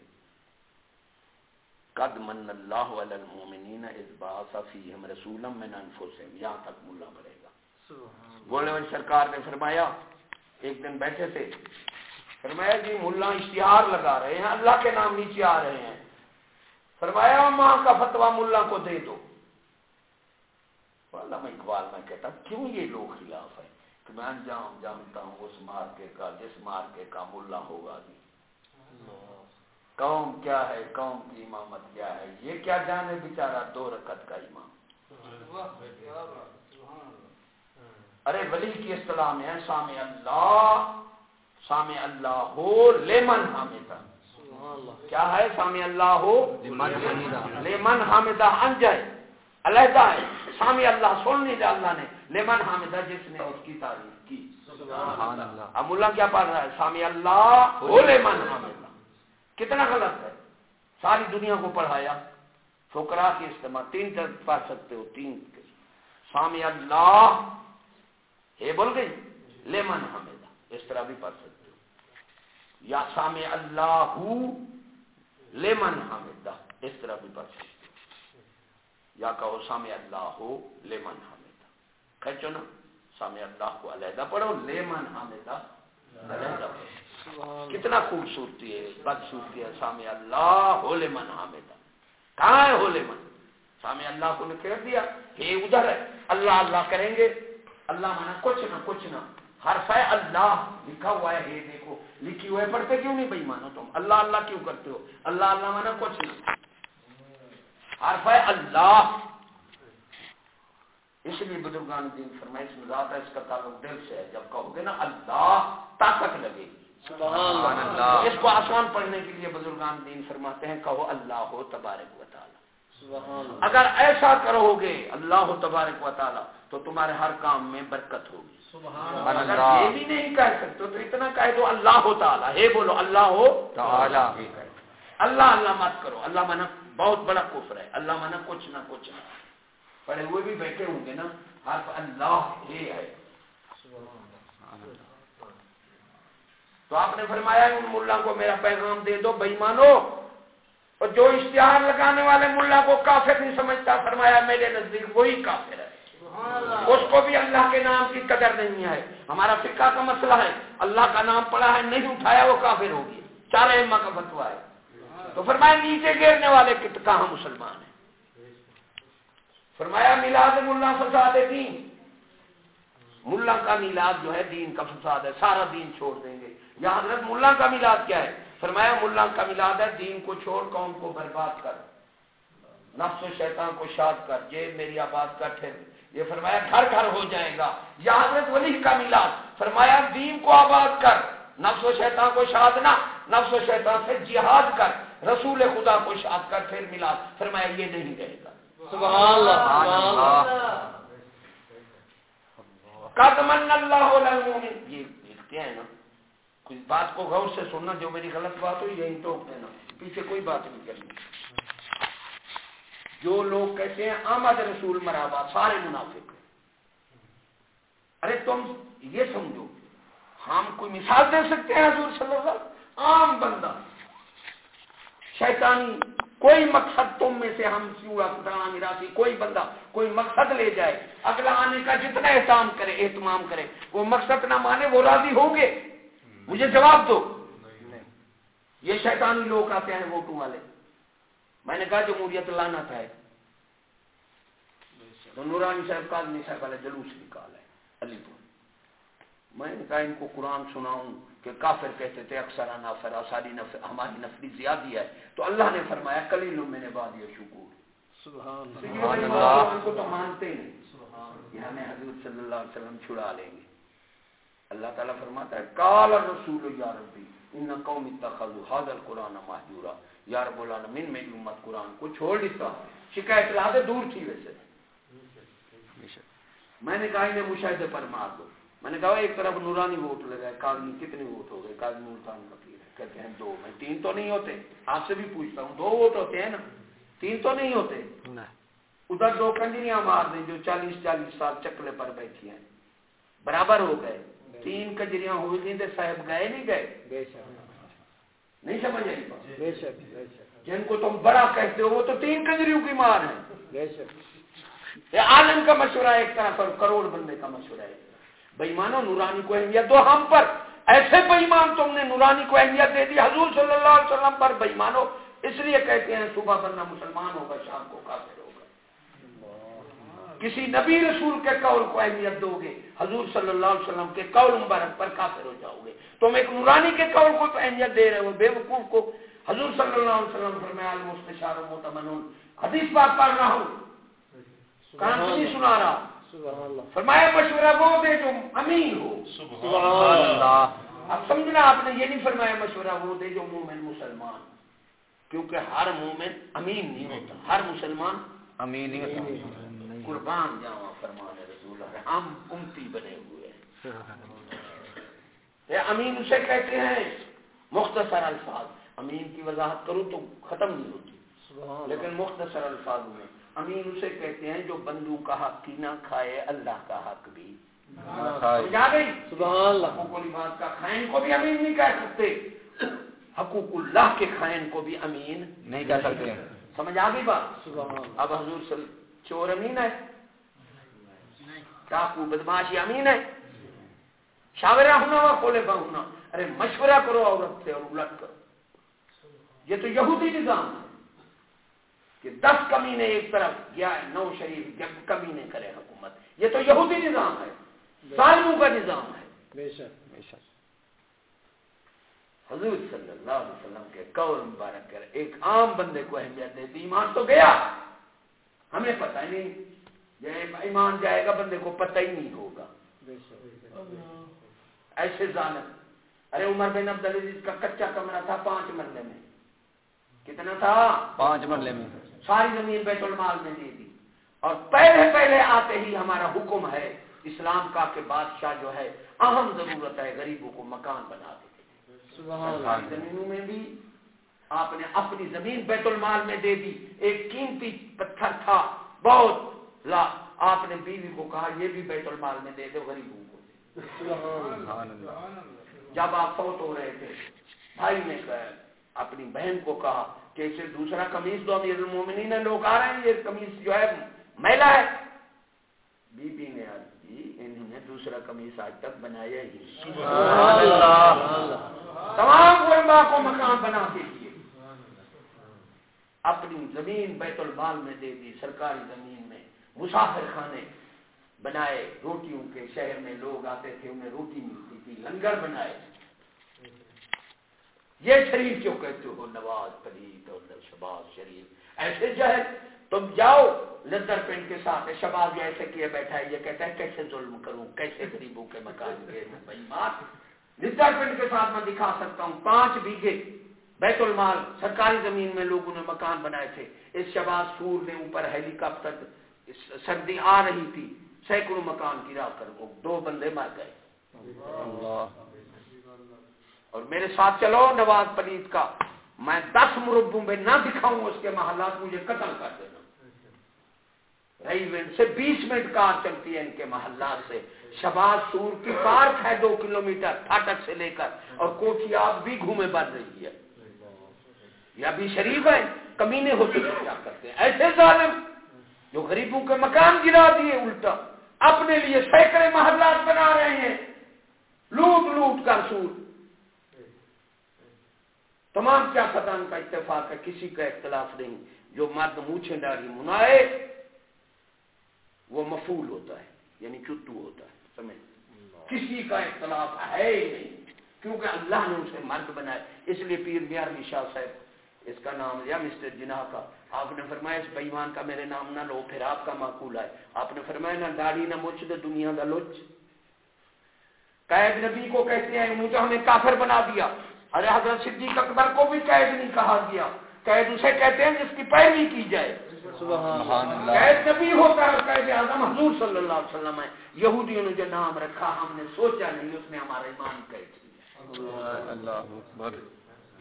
قد من اللہ علی المومنین اذ باعث فیہم رسولا من انفسہم۔ یہاں تک ملا پڑے گا۔ بولے والے سرکار نے فرمایا ایک دن بیٹھے تھے فرمایا جی ملا اشتہار لگا رہے ہیں، اللہ کے نام نیچے آ رہے ہیں۔ فرمایا ماں کا فتوا ملا کو دے دو۔ علامہ اقبال میں کہتا کیوں یہ لوگ خلاف ہے کہ میں انجام جانتا ہوں، اس مارکے کا، جس مارکے کا ملا ہوگا جی۔ قوم کیا ہے؟ قوم کی امامت کیا ہے؟ یہ کیا جانے بیچارہ دو رکعت کا امام۔ ارے ولی کی اصطلاح میں ہے سام اللہ سام اللہ ہو لیمن حامدہ۔ کیا ہے سام اللہ ہو؟ لیمن حامدہ۔ انجائے علیحدہ ہے۔ سامی اللہ سن نہیں اللہ نے۔ لیمن حامدہ جس نے اس کی تعریف کی۔ اب ملا کیا پڑھ رہا ہے؟ سامی اللہ ہو لیمن حامدہ۔ کتنا غلط ہے۔ ساری دنیا کو پڑھایا۔ فکرا کی استعمال تین پڑھ سکتے ہو تین سامی اللہ یہ بول گئی؟ لیمن حامدہ۔ اس طرح بھی پڑھ سکتے ہو۔ یا سام اللہ لیمن حامدہ اس طرح بھی پڑھ سکتے ہو۔ یا کہو سام اللہ ہو لیمن حامدہ کھچو نا سام اللہ کو علیحدہ پڑھو لیمن حامدہ علیحدہ پڑھو۔ کتنا خوبصورتی ہے بدصورتی ہے سام اللہ ہو لیمن حامدہ کہاں ہے ہو لیمن سام اللہ کو نے کہہ دیا کہ ادھر ہے۔ اللہ اللہ کریں گے۔ اللہ مانا کچھ نہ کچھ نہ۔ ہر فہ اللہ لکھا ہوا ہے یہ دیکھو لکھی ہوئے پڑھتے کیوں نہیں بھائی؟ مانو تم۔ اللہ اللہ کیوں کرتے ہو؟ اللہ اللہ مانا کچھ نہ۔ ہر فہ اللہ۔ اس لیے بزرگان دین فرمائش میں زیادہ اس کا تعلق دل سے ہے۔ جب کہو گے نا اللہ طاقت لگے گی۔ اس کو آسان پڑھنے کے لیے بزرگان دین فرماتے ہیں کہو اللہ ہو تبارک و تعالی۔ اگر ایسا کرو گے اللہ تبارک و تعالی تو تمہارے ہر کام میں برکت ہوگی۔ اگر یہ بھی نہیں کہہ سکتے تو اتنا کہہ دو اللہ ہو تعالیٰ. ہے بولو اللہ ہو تعالیٰ. اللہ اللہ مت کرو. اللہ منا بہت بڑا کفر ہے. اللہ منا کچھ نہ کچھ نہ پڑے ہوئے بھی بیٹھے ہوں گے نا حرف اللہ ہے۔ تو آپ نے فرمایا ان ملا کو میرا پیغام دے دو بئی مانو اور جو اشتہار لگانے والے ملا کو کافر نہیں سمجھتا فرمایا میرے نزدیک وہی کافر ہے۔ اس کو بھی اللہ کے نام کی قدر نہیں ہے۔ ہمارا فقہ کا مسئلہ ہے۔ اللہ کا نام پڑا ہے، نہیں اٹھایا، وہ کافر ہوگی چار اما کا فتوا ہے۔ تو فرمایا، نیچے گیرنے والے کہاں مسلمان ہیں۔ فرمایا، میلاد ملا فساد دین۔ ملا کا میلاد جو ہے، دین کا فساد ہے۔ سارا دین چھوڑ دیں گے۔ یا حضرت ملا کا میلاد کیا ہے؟ فرمایا ملا کا میلاد ہے، دین کو چھوڑ، قوم کو برباد کر۔ نفس و شیطان کو شاد کر جیب میری آباد کا ٹھہر یہ فرمایا گھر گھر ہو جائے گا۔ یا حضرت ولی کا میلاد۔ فرمایا دین کو آباد کر۔ نفس و شیطان کو شادنا نفس و شیطان سے جہاد کر۔ رسول خدا کو شاد کر پھر میلاد۔ فرمایا یہ نہیں رہے گا۔ سبحان اللہ قدمن اللہ۔ یہ لکھتے ہیں نا۔ کچھ بات کو غور سے سننا جو میری غلط بات ہوئی یہی تو پیچھے کوئی بات نہیں کرنی۔ جو لوگ کہتے ہیں آمد رسول مرابا سارے منافق ارے تم یہ سمجھو ہم کوئی مثال دے سکتے ہیں حضور صلی اللہ علیہ عام بندہ۔ شیطانی کوئی مقصد تم میں سے ہم چوڑا کترانا میراسی کوئی بندہ کوئی مقصد لے جائے اگلا آنے کا جتنا احتام کرے اہتمام کرے وہ مقصد نہ مانے وہ راضی ہوں گے مجھے جواب دو۔ یہ شیطانی لوگ آتے ہیں ووٹوں والے۔ میں نے کہا جمہوریت لانا تھا تو نورانی صاحب کا آدمی صاحب والے جلوس نکالا ہے علی پور۔ میں نے کہا ان کو قرآن سناؤں کہ کافر کہتے تھے اکثر نافر ساری نفر ہماری نفری زیادہ ہے۔ تو اللہ نے فرمایا کلی لو میں نے بعد یہ شکور کو تو مانتے نہیں یہ ہمیں حضرت صلی اللہ علیہ وسلم چھڑا لیں گے۔ اللہ تعالیٰ فرماتا ہے کال رسول یا ربی ان قوم اتخذوا هذا القران مهجورا۔ یا رب العالمین میری امت قرآن کو چھوڑ دیتا شکایت لا دے دور تھی ویسے۔ میں نے کہا انہیں مشاہدے پر مار دو۔ میں نے کہا ایک طرف نورانی ووٹ لگائے کاغذی کتنے ووٹ ہو گئے؟ کاغذی ملتان کا پیر ہے۔ کہتے ہیں دو میں تین تو نہیں ہوتے۔ آپ سے بھی پوچھتا ہوں دو ووٹ ہوتے ہیں نا؟ تین تو نہیں ہوتے۔ ادھر دو کنڈیاں مار دیں جو چالیس چالیس سال چکلے پر بیٹھی ہیں۔ برابر ہو گئے۔ تین کجریاں ہوئی تھیں صاحب گئے نہیں گئے؟ نہیں سمجھ آئی جن کو تم بڑا کہتے ہو وہ تو تین کجریوں کی مار ہے عالم کا مشورہ ایک طرح پر کروڑ بندے کا مشورہ ہے۔ بےمانو نورانی کو اہمیت دو ہم پر۔ ایسے بےمان تم نے نورانی کو اہمیت دے دی حضور صلی اللہ علیہ وسلم پر۔ بےمانو اس لیے کہتے ہیں صبح بندہ مسلمان ہوگا شام کو کافر کسی نبی رسول کے قول کو اہمیت دو گے حضور صلی اللہ علیہ وسلم کے قول مبارک پر کافر ہو جاؤ گے۔ تم ایک نورانی کے قول کو اہمیت دے رہے ہو بے وقوف کو۔ حضور صلی اللہ علیہ وسلم فرمایا المستشار متمن حدیث بات پڑھ رہا ہوں۔ کہاں تو نہیں سنا رہا؟ فرمایا مشورہ وہ دے جو امین ہو۔ اب سمجھنا آپ نے یہ نہیں فرمایا مشورہ وہ دے جو مومن مسلمان۔ کیونکہ ہر مومن امین نہیں ہوتا ہر مسلمان امین نہیں ہوتا۔ قربان جاوا فرمان رسول ہم امتی بنے ہوئے امین اسے کہتے ہیں مختصر الفاظ۔ امین کی وضاحت کروں تو ختم نہیں ہوتی۔ لیکن مختصر الفاظ میں امین اسے کہتے ہیں جو بندو کا حق کی نہ کھائے اللہ کا حق بھی بات کا خائن کو بھی امین نہیں کہہ سکتے۔ حقوق اللہ کے خائن کو بھی امین نہیں کہہ سکتے۔ سمجھ آ گئی بات؟ اب حضور چور امین ہے؟ ڈاکو بدماشی امین ہے؟ شاورہ ہونا ہوا کھولے با ہونا؟ ارے مشورہ کرو عورت سے اور الٹ کرو یہ تو یہودی نظام ہے کہ دس کمینے ایک طرف یا نو شریف کمینے کرے حکومت۔ یہ تو یہودی نظام ہے ظالموں کا نظام ہے۔ بے شک بے شک۔ حضور صلی اللہ علیہ وسلم کے قول مبارک کر ایک عام بندے کو اہمیت دے دی ایمان تو گیا۔ ہمیں پتہ ہی نہیں۔ ایمان جائے گا بندے کو پتہ ہی نہیں ہوگا۔ ایسے ظالم۔ ارے عمر بن عبد العزیز کا کچا کمرہ تھا پانچ مرلے میں۔ کتنا تھا؟ پانچ مرلے میں۔ ساری زمین بیت المال میں دے دی۔ اور پہلے پہلے آتے ہی ہمارا حکم ہے اسلام کا کہ بادشاہ جو ہے اہم ضرورت ہے غریبوں کو مکان بنا دے زمینوں میں بھی آپ نے اپنی زمین بیت المال میں دے دی ایک قیمتی پتھر تھا بہت۔ لا آپ نے بیوی کو کہا یہ بھی بیت المال میں دے دو غریبوں کو جب آپ فوت ہو رہے تھے بھائی نے اپنی بہن کو کہا کہ اسے دوسرا کمیز دو امیر المومنین لوگ آ رہے ہیں یہ کمیز جو ہے میلا ہے۔ بی بی نے انہوں نے دوسرا کمیز آج تک بنایا ہی۔ تمام علماء کو مکان بنا کے دیے اپنی زمین بیت المال میں دے دی، سرکاری زمین میں، مسافر خانے بنائے، روٹیوں کے شہر میں لوگ آتے تھے، انہیں روٹی ملتی تھی، لنگر بنائے۔ یہ شریف کیوں کہتے ہو؟ نواز، پلیت اور شباز شریف۔ ایسے جو ہے تم جاؤ لدر پن کے ساتھ، شباب جو ایسے کیے بیٹھا ہے، یہ کہتا ہے، کیسے ظلم کروں؟ کیسے غریبوں کے مکان کے لدر پن کے ساتھ میں دکھا سکتا ہوں، پانچ بیگھے۔ بیت المال سرکاری زمین میں لوگوں نے مکان بنائے تھے۔ اس شباز سور نے اوپر ہیلی کاپٹر سردی آ رہی تھی سینکڑوں مکان گرا کر وہ دو بندے مر گئے۔ اور میرے ساتھ چلو نواز پلیت کا۔ میں دس مربوں میں نہ دکھاؤں اس کے محلات مجھے قتل کر دینا۔ منٹ سے بیس منٹ کار چلتی ہے ان کے محلات سے۔ شباز سور کی پارک ہے دو کلومیٹر پھاٹک سے لے کر اور کوٹھی آپ بھی گھومے بڑھ رہی ہے۔ یا بھی شریف ہے کمینے ہوتے کیا کرتے ہیں؟ ایسے ظالم جو غریبوں کے مکان گرا دیے الٹا اپنے لیے سینکڑے محلات بنا رہے ہیں۔ لوٹ لوٹ کر سور۔ تمام کیا فتان کا اتفاق ہے کسی کا اختلاف نہیں۔ جو مرد موچھیں ڈالی منائے وہ مفول ہوتا ہے یعنی چتو ہوتا ہے سمجھ؟ کسی کا اختلاف ہے ہی نہیں کیونکہ اللہ نے اسے مرد بنایا۔ اس لیے پیر میار شاہ صاحب اس کا نام لیا مسٹر جناح کا۔ آپ نے فرمایا اس بےمان کا میرے نام نہ لو پھر آپ کا معقول ہے آپ نے فرمایا نہ داڑھی نہ مچھ دے دنیا کا لچ۔ قید نبی کو کہتے ہیں مجھے ہمیں کافر بنا دیا۔ ارے حضرت صدیق اکبر کو بھی قید نہیں کہا گیا۔ قید اسے کہتے ہیں جس کی پیروی کی جائے۔ قید نبی ہوتا ہے قید اعظم حضور صلی اللہ علیہ وسلم ہے یہودیوں نے جو نام رکھا ہم نے سوچا نہیں اس نے ہمارا ایمان قید کیا۔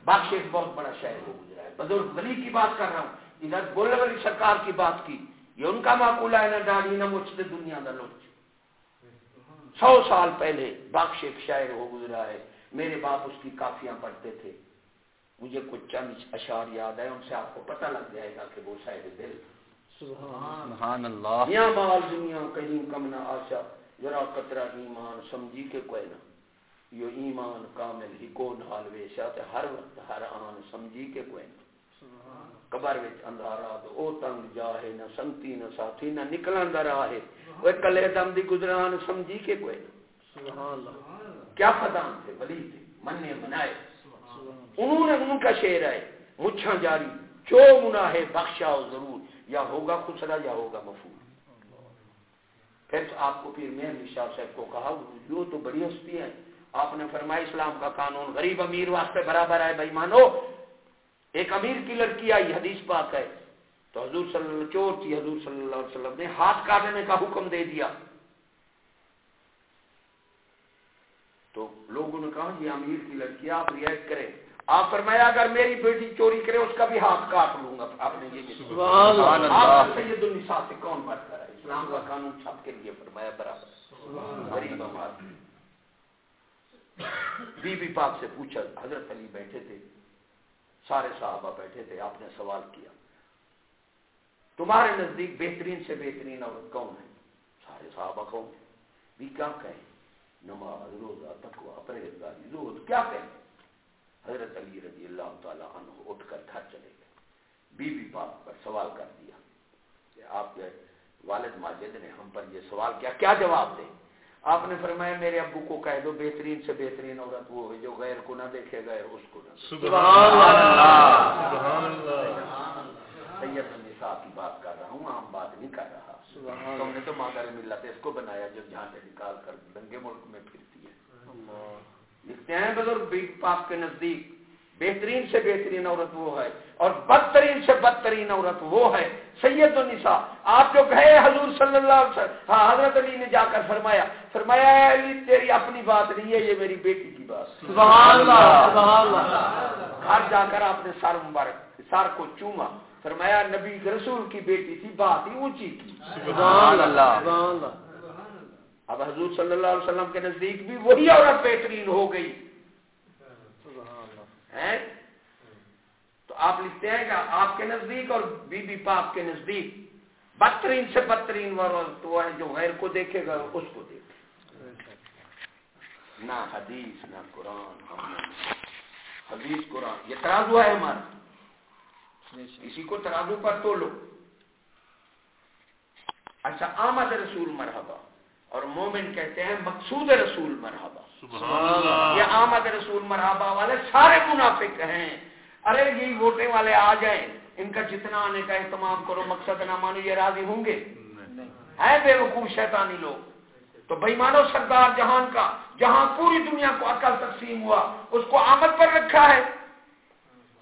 باقی ایک بہت بڑا شہر ہو گزرا ہے۔ بزرگ ولی کی بات کر رہا ہوں۔ ادھر بولے والی سرکار کی بات کی۔ یہ ان کا معقول ہے نہ ڈاڑی نہ مچھتے دنیا کا لوچ۔ سو سال پہلے باقی ایک شاعر ہو گزرا ہے۔ میرے باپ اس کی کافیاں پڑھتے تھے۔ مجھے کچھ چند اشار یاد ہے ان سے آپ کو پتہ لگ جائے گا کہ وہ شاید دل۔ سبحان اللہ۔ یا مال دنیا کہیں کم نہ آشا ذرا قطرہ ایمان سمجھی کے کوئی نہ یہ ایمان کامل ہی کو نال ویشا تے ہر وقت ہر آن سمجھی کے کوئی نہ۔ قبر وچ اندھارا دو او تنگ جاہے نہ سنتی نہ ساتھی نہ نکلن دا راہ وہ کلے دم دی گزران سمجھی کے کوئی نہ۔ سبحان اللہ۔ کیا خدان تھے ولی تھے مننے منائے۔ انہوں نے ان کا شعر ہے مچھا جاری جو منا ہے بخشا ضرور۔ یا ہوگا خسرا یا ہوگا مفور پھر آپ کو پیر مہر شاہ صاحب کو کہا جو تو بڑی ہستی ہے۔ آپ نے فرمایا اسلام کا قانون غریب امیر واسطے برابر ہے بھائی مانو ایک امیر کی لڑکی آئی حدیث پاک ہے۔ تو حضور صلی اللہ چور تھی حضور صلی اللہ علیہ وسلم نے ہاتھ کاٹنے کا حکم دے دیا۔ تو لوگوں نے کہا یہ امیر کی لڑکی آپ رعایت کریں۔ آپ فرمایا اگر میری بیٹی چوری کرے اس کا بھی ہاتھ کاٹ لوں گا۔ آپ نے یہ سید النساء سے کون بات کرا اسلام کا قانون سب کے لیے فرمایا برابر۔ غریب بی بی پاک سے پوچھا، حضرت علی بیٹھے تھے، سارے صحابہ بیٹھے تھے، آپ نے سوال کیا۔ تمہارے نزدیک بہترین سے بہترین عورت کون ہے؟ سارے صحابہ کون بھی کیا کہیں؟ نماز، روزہ تکوا پرہیزگاری، زہد، کیا کہیں؟ حضرت علی رضی اللہ تعالیٰ عنہ اٹھ کر گھر چلے گئے۔ بی بی پاک پر سوال کر دیا کہ آپ کے والد ماجد نے ہم پر یہ سوال کیا کیا جواب دیں؟ آپ نے فرمایا میرے ابو کو کہہ دو بہترین سے بہترین عورت وہ ہے جو غیر کو نہ دیکھے غیر اس کو نہ سبحان سید النساء کی بات کر رہا ہوں عام بات نہیں کر رہا۔ تم نے تو مادر ملت اس کو بنایا جو جہاں سے نکال کر دنگے ملک میں پھرتی ہے۔ لکھتے ہیں بزرگ بی پاک کے نزدیک۔ بہترین سے بہترین عورت وہ ہے اور بدترین سے بدترین عورت وہ ہے سید النساء۔ آپ جو کہے حضور صلی اللہ علیہ وسلم ہاں حضرت علی نے جا کر فرمایا فرمایا علی تیری اپنی بات نہیں ہے یہ میری بیٹی کی بات۔ سبحان اللہ سبحان اللہ۔ گھر جا کر آپ نے سار مبارک سار کو چوما۔ فرمایا نبی رسول کی بیٹی تھی بات ہی اونچی کی سبحان اللہ۔ اب حضور صلی اللہ علیہ وسلم کے نزدیک بھی وہی عورت بہترین ہو گئی۔ تو آپ لکھتے ہیں کہ آپ کے نزدیک اور بی بی پاک کے نزدیک۔ بدترین سے بدترین وہ ہے جو غیر کو دیکھے گا اس کو دیکھے۔ نہ حدیث، نہ قرآن حدیث، قرآن۔ یہ ترازو ہے ہمارا۔ اسی کو ترازو پر تو لو اچھا آمد رسول مرحبا۔ اور مومن کہتے ہیں مقصود رسول مرحبا۔ یہ آمد رسول مرحبا والے سارے منافق ہیں۔ ارے یہی ووٹیں والے آ جائیں۔ ان کا جتنا آنے کا اہتمام کرو مقصد نہ مانو یہ راضی ہوں گے۔ ہے بے وقوف شیطانی لوگ تو بھائی مانو سردار جہان کا جہاں پوری دنیا کو عقل تقسیم ہوا اس کو آمد پر رکھا ہے۔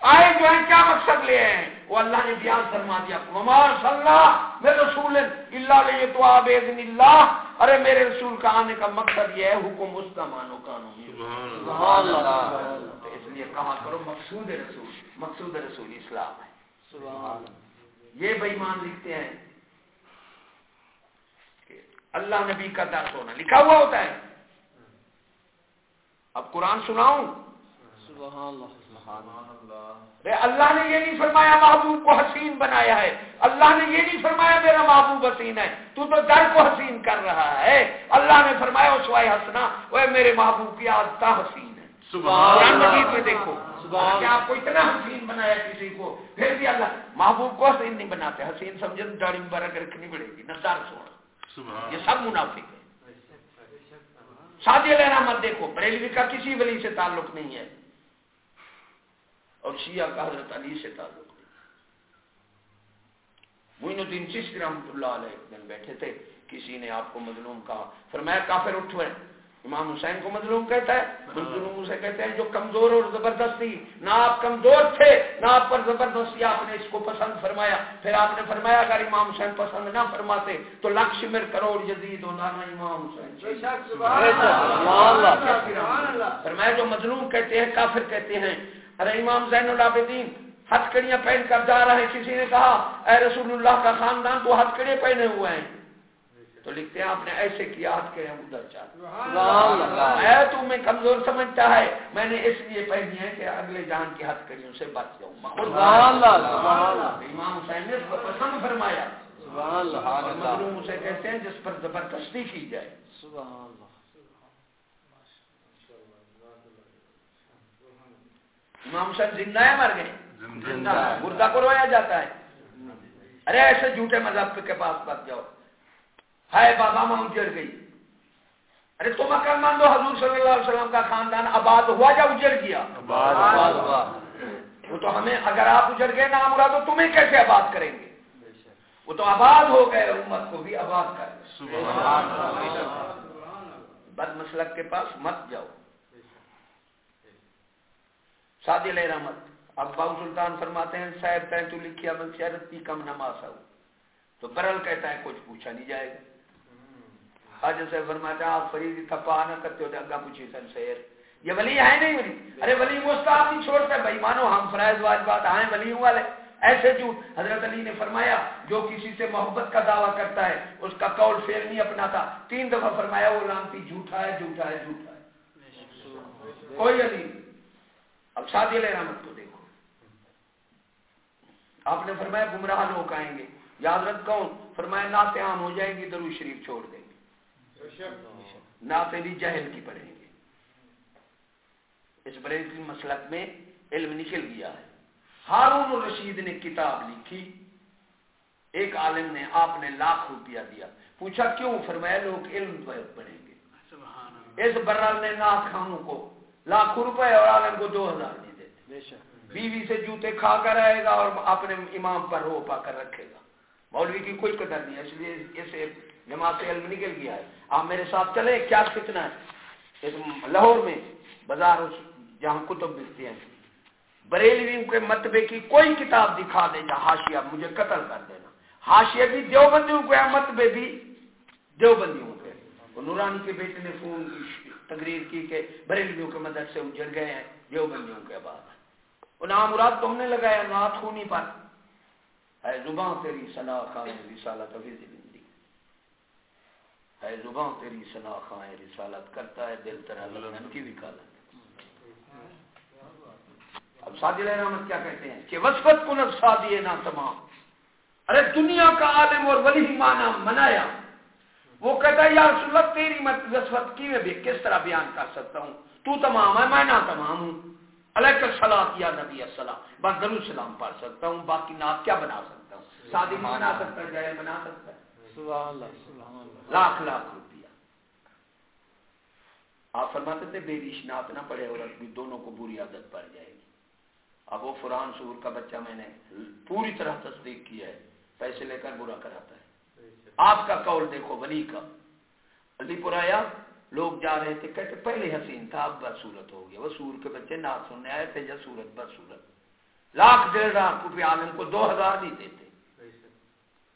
آئے جو ہے کیا مقصد لے ہیں؟ وہ اللہ نے بیان فرما دیا ممار صلی اللہ میرے رسول اللہ لے تو آبید اللہ۔ ارے میرے رسول کا آنے کا مقصد یہ ہے حکم اس کا مانو قانون اس لیے کہا کرو مقصود رسول مقصود رسول اسلام ہے۔ یہ بےمان لکھتے ہیں کہ اللہ نبی کا درس ہونا لکھا ہوا ہوتا ہے۔ اب قرآن سناؤں؟ اللہ۔ نے یہ نہیں فرمایا محبوب کو حسین بنایا ہے۔ اللہ نے یہ نہیں فرمایا میرا محبوب حسین ہے۔ تو تو در کو حسین کر رہا ہے۔ اللہ نے فرمایا اس وائے ہسنا وہ میرے محبوب کی آدتا حسین ہے۔ مجید میں دیکھو کیا آپ کو اتنا حسین بنایا کسی کو پھر بھی اللہ محبوب کو حسین نہیں بناتے۔ حسین سمجھے داڑھی مبارک رکھنی پڑے گی نظار سونا یہ سب منافق ہے شادی لینا مت دیکھو بریلوی کا کسی ولی سے تعلق نہیں ہے۔ اور شیعہ کا حضرت علی سے تعلق معین الدین چشتی رحمۃ اللہ علیہ ایک دن بیٹھے تھے کسی نے آپ کو مظلوم کہا۔ فرمایا کافر اٹھ ہوئے امام حسین کو مظلوم کہتا ہے مظلوم سے کہتے ہیں جو کمزور اور زبردستی نہ آپ کمزور تھے نہ آپ پر زبردستی آپ نے اس کو پسند فرمایا۔ پھر آپ نے فرمایا اگر امام حسین پسند نہ فرماتے تو لکش مر کروڑ جدید ہونا امام حسین۔ فرمایا جو مظلوم کہتے ہیں کافر کہتے ہیں۔ ارے امام زین العابدین ہتھ کڑیاں پہن کر جا رہے ہیں۔ کسی نے کہا اے رسول اللہ کا خاندان تو ہتھ کڑے پہنے ہوئے ہیں۔ تو لکھتے ہیں آپ نے ایسے کیا ہاتھ کڑے ادھر چاہ تو میں کمزور سمجھتا ہے میں نے اس لیے پہنی ہے کہ اگلے جان کی ہتھ کڑیوں سے بچ جاؤں۔ امام حسین نے پسند فرمایا۔ مظلوم اسے کہتے ہیں جس پر زبردستی کی جائے۔ امام حسین زندہ ہے مر گئے۔ مردہ کو رویا جاتا ہے۔ ارے ایسے جھوٹے مذہب کے پاس بات جاؤ۔ ہائے بابا ماں اجڑ گئی۔ ارے تم اکل مان دو حضور صلی اللہ علیہ وسلم کا خاندان آباد ہوا یا اجڑ گیا؟ وہ تو ہمیں اگر آپ اجڑ گئے نام مراد تو تمہیں کیسے آباد کریں گے؟ وہ تو آباد ہو گئے امت کو بھی آباد کر۔ بد مسلک کے پاس مت جاؤ۔ شادی لے رحمت اب باؤ سلطان فرماتے ہیں صاحب تو لکھیا من کی کم نماز آؤ تو برل کہتا ہے کچھ پوچھا نہیں جائے گا۔ آج سے فرماتا آپ فریدی تھپا نہ کرتے ہو اگا پوچھی سن سیر۔ یہ ولی ہے نہیں ولی۔ ارے ولی مستعب نہیں چھوڑتے بھائی مانو ہم فرائض واجبات آئے ولی والے۔ ایسے جھوٹ۔ حضرت علی نے فرمایا جو کسی سے محبت کا دعویٰ کرتا ہے اس کا قول فیل نہیں اپناتا۔ تین دفعہ فرمایا وہ لانتی جھوٹا ہے جھوٹا ہے جھوٹا ہے۔ کوئی علی۔ اب شادی علیہ رحمت کو دیکھو۔ آپ نے فرمایا گمراہ لوگ آئیں گے۔ یاد رکھ کون فرمایا نعتیں عام ہو جائیں گی درو شریف چھوڑ دیں گے۔ نعتیں بھی جہل کی پڑھیں گے۔ اس بریلوی مسلک میں علم نکل گیا ہے۔ ہارون الرشید نے کتاب لکھی۔ ایک عالم نے آپ نے لاکھ روپیہ دیا۔ پوچھا کیوں؟ فرمایا لوگ علم پڑھیں گے۔ اس برال نے ناک خانوں کو لاکھوں روپے اور عالم کو دو ہزار نہیں دیتے۔ بیوی سے جوتے کھا کر آئے گا اور اپنے امام پر رو پا کر رکھے گا۔ مولوی کی کوئی قدر نہیں ہے اس لیے اسے جماعت علم نکل گیا ہے۔ آپ میرے ساتھ چلے کیا کتنا ہے؟ لاہور میں بازار جہاں کتب ملتی ہیں۔ بریلویوں کے متبے کی کوئی کتاب دکھا دے جا ہاشیا مجھے قتل کر دینا۔ ہاشیا بھی دیوبندیوں کے متبے بھی دیوبندیوں کے نورانی کے بیٹے نے فون کی تقریر کی کہ بریلویوں کے مدد سے اجڑ گئے ہیں، دیوبندیوں کے بعد۔ نام مراد تم نے لگایا نات خونی پر۔ ہے زباں تیری سنا خان رسالت زندگی۔ ہے زباں تیری سنا خان رسالت کرتا ہے دل ترا لگن کی وکالت۔ اب سادی رحمت کیا کہتے ہیں؟ کہ وسفت کو کنب سادی نہ تمام۔ ارے دنیا کا عالم اور ولی مانا منایا۔ وہ کہتا ہے یار سلط تیری مت وسفت کی میں بھی کس طرح بیان کر سکتا ہوں؟ تو تمام ہے میں نہ تمام ہوں. علیہ السلام یا نبی السلام بس درو سلام پڑھ سکتا ہوں باقی نات کیا بنا سکتا ہوں؟ شادی بنا سکتا ہے جائے بنا سکتا ہے؟ اللہ اللہ۔ لاکھ لاکھ روپیہ۔ آپ فرماتے تھے بے ریش نات نہ پڑے اور دونوں کو بری عادت پڑ جائے گی۔ اب وہ فران سور کا بچہ میں نے پوری طرح تصدیق کیا ہے پیسے لے کر برا کراتا ہے۔ آپ کا قول دیکھو ولی کا۔ علی پور آیا لوگ جا رہے تھے کہتے پہلے حسین تھا اب بدسورت ہو گیا۔ وہ سور کے بچے نہ سننے آئے تھے یا سورت بدسورت لاکھ ڈیڑھ لاکھ روپے عالم کو دو ہزار نہیں دیتے۔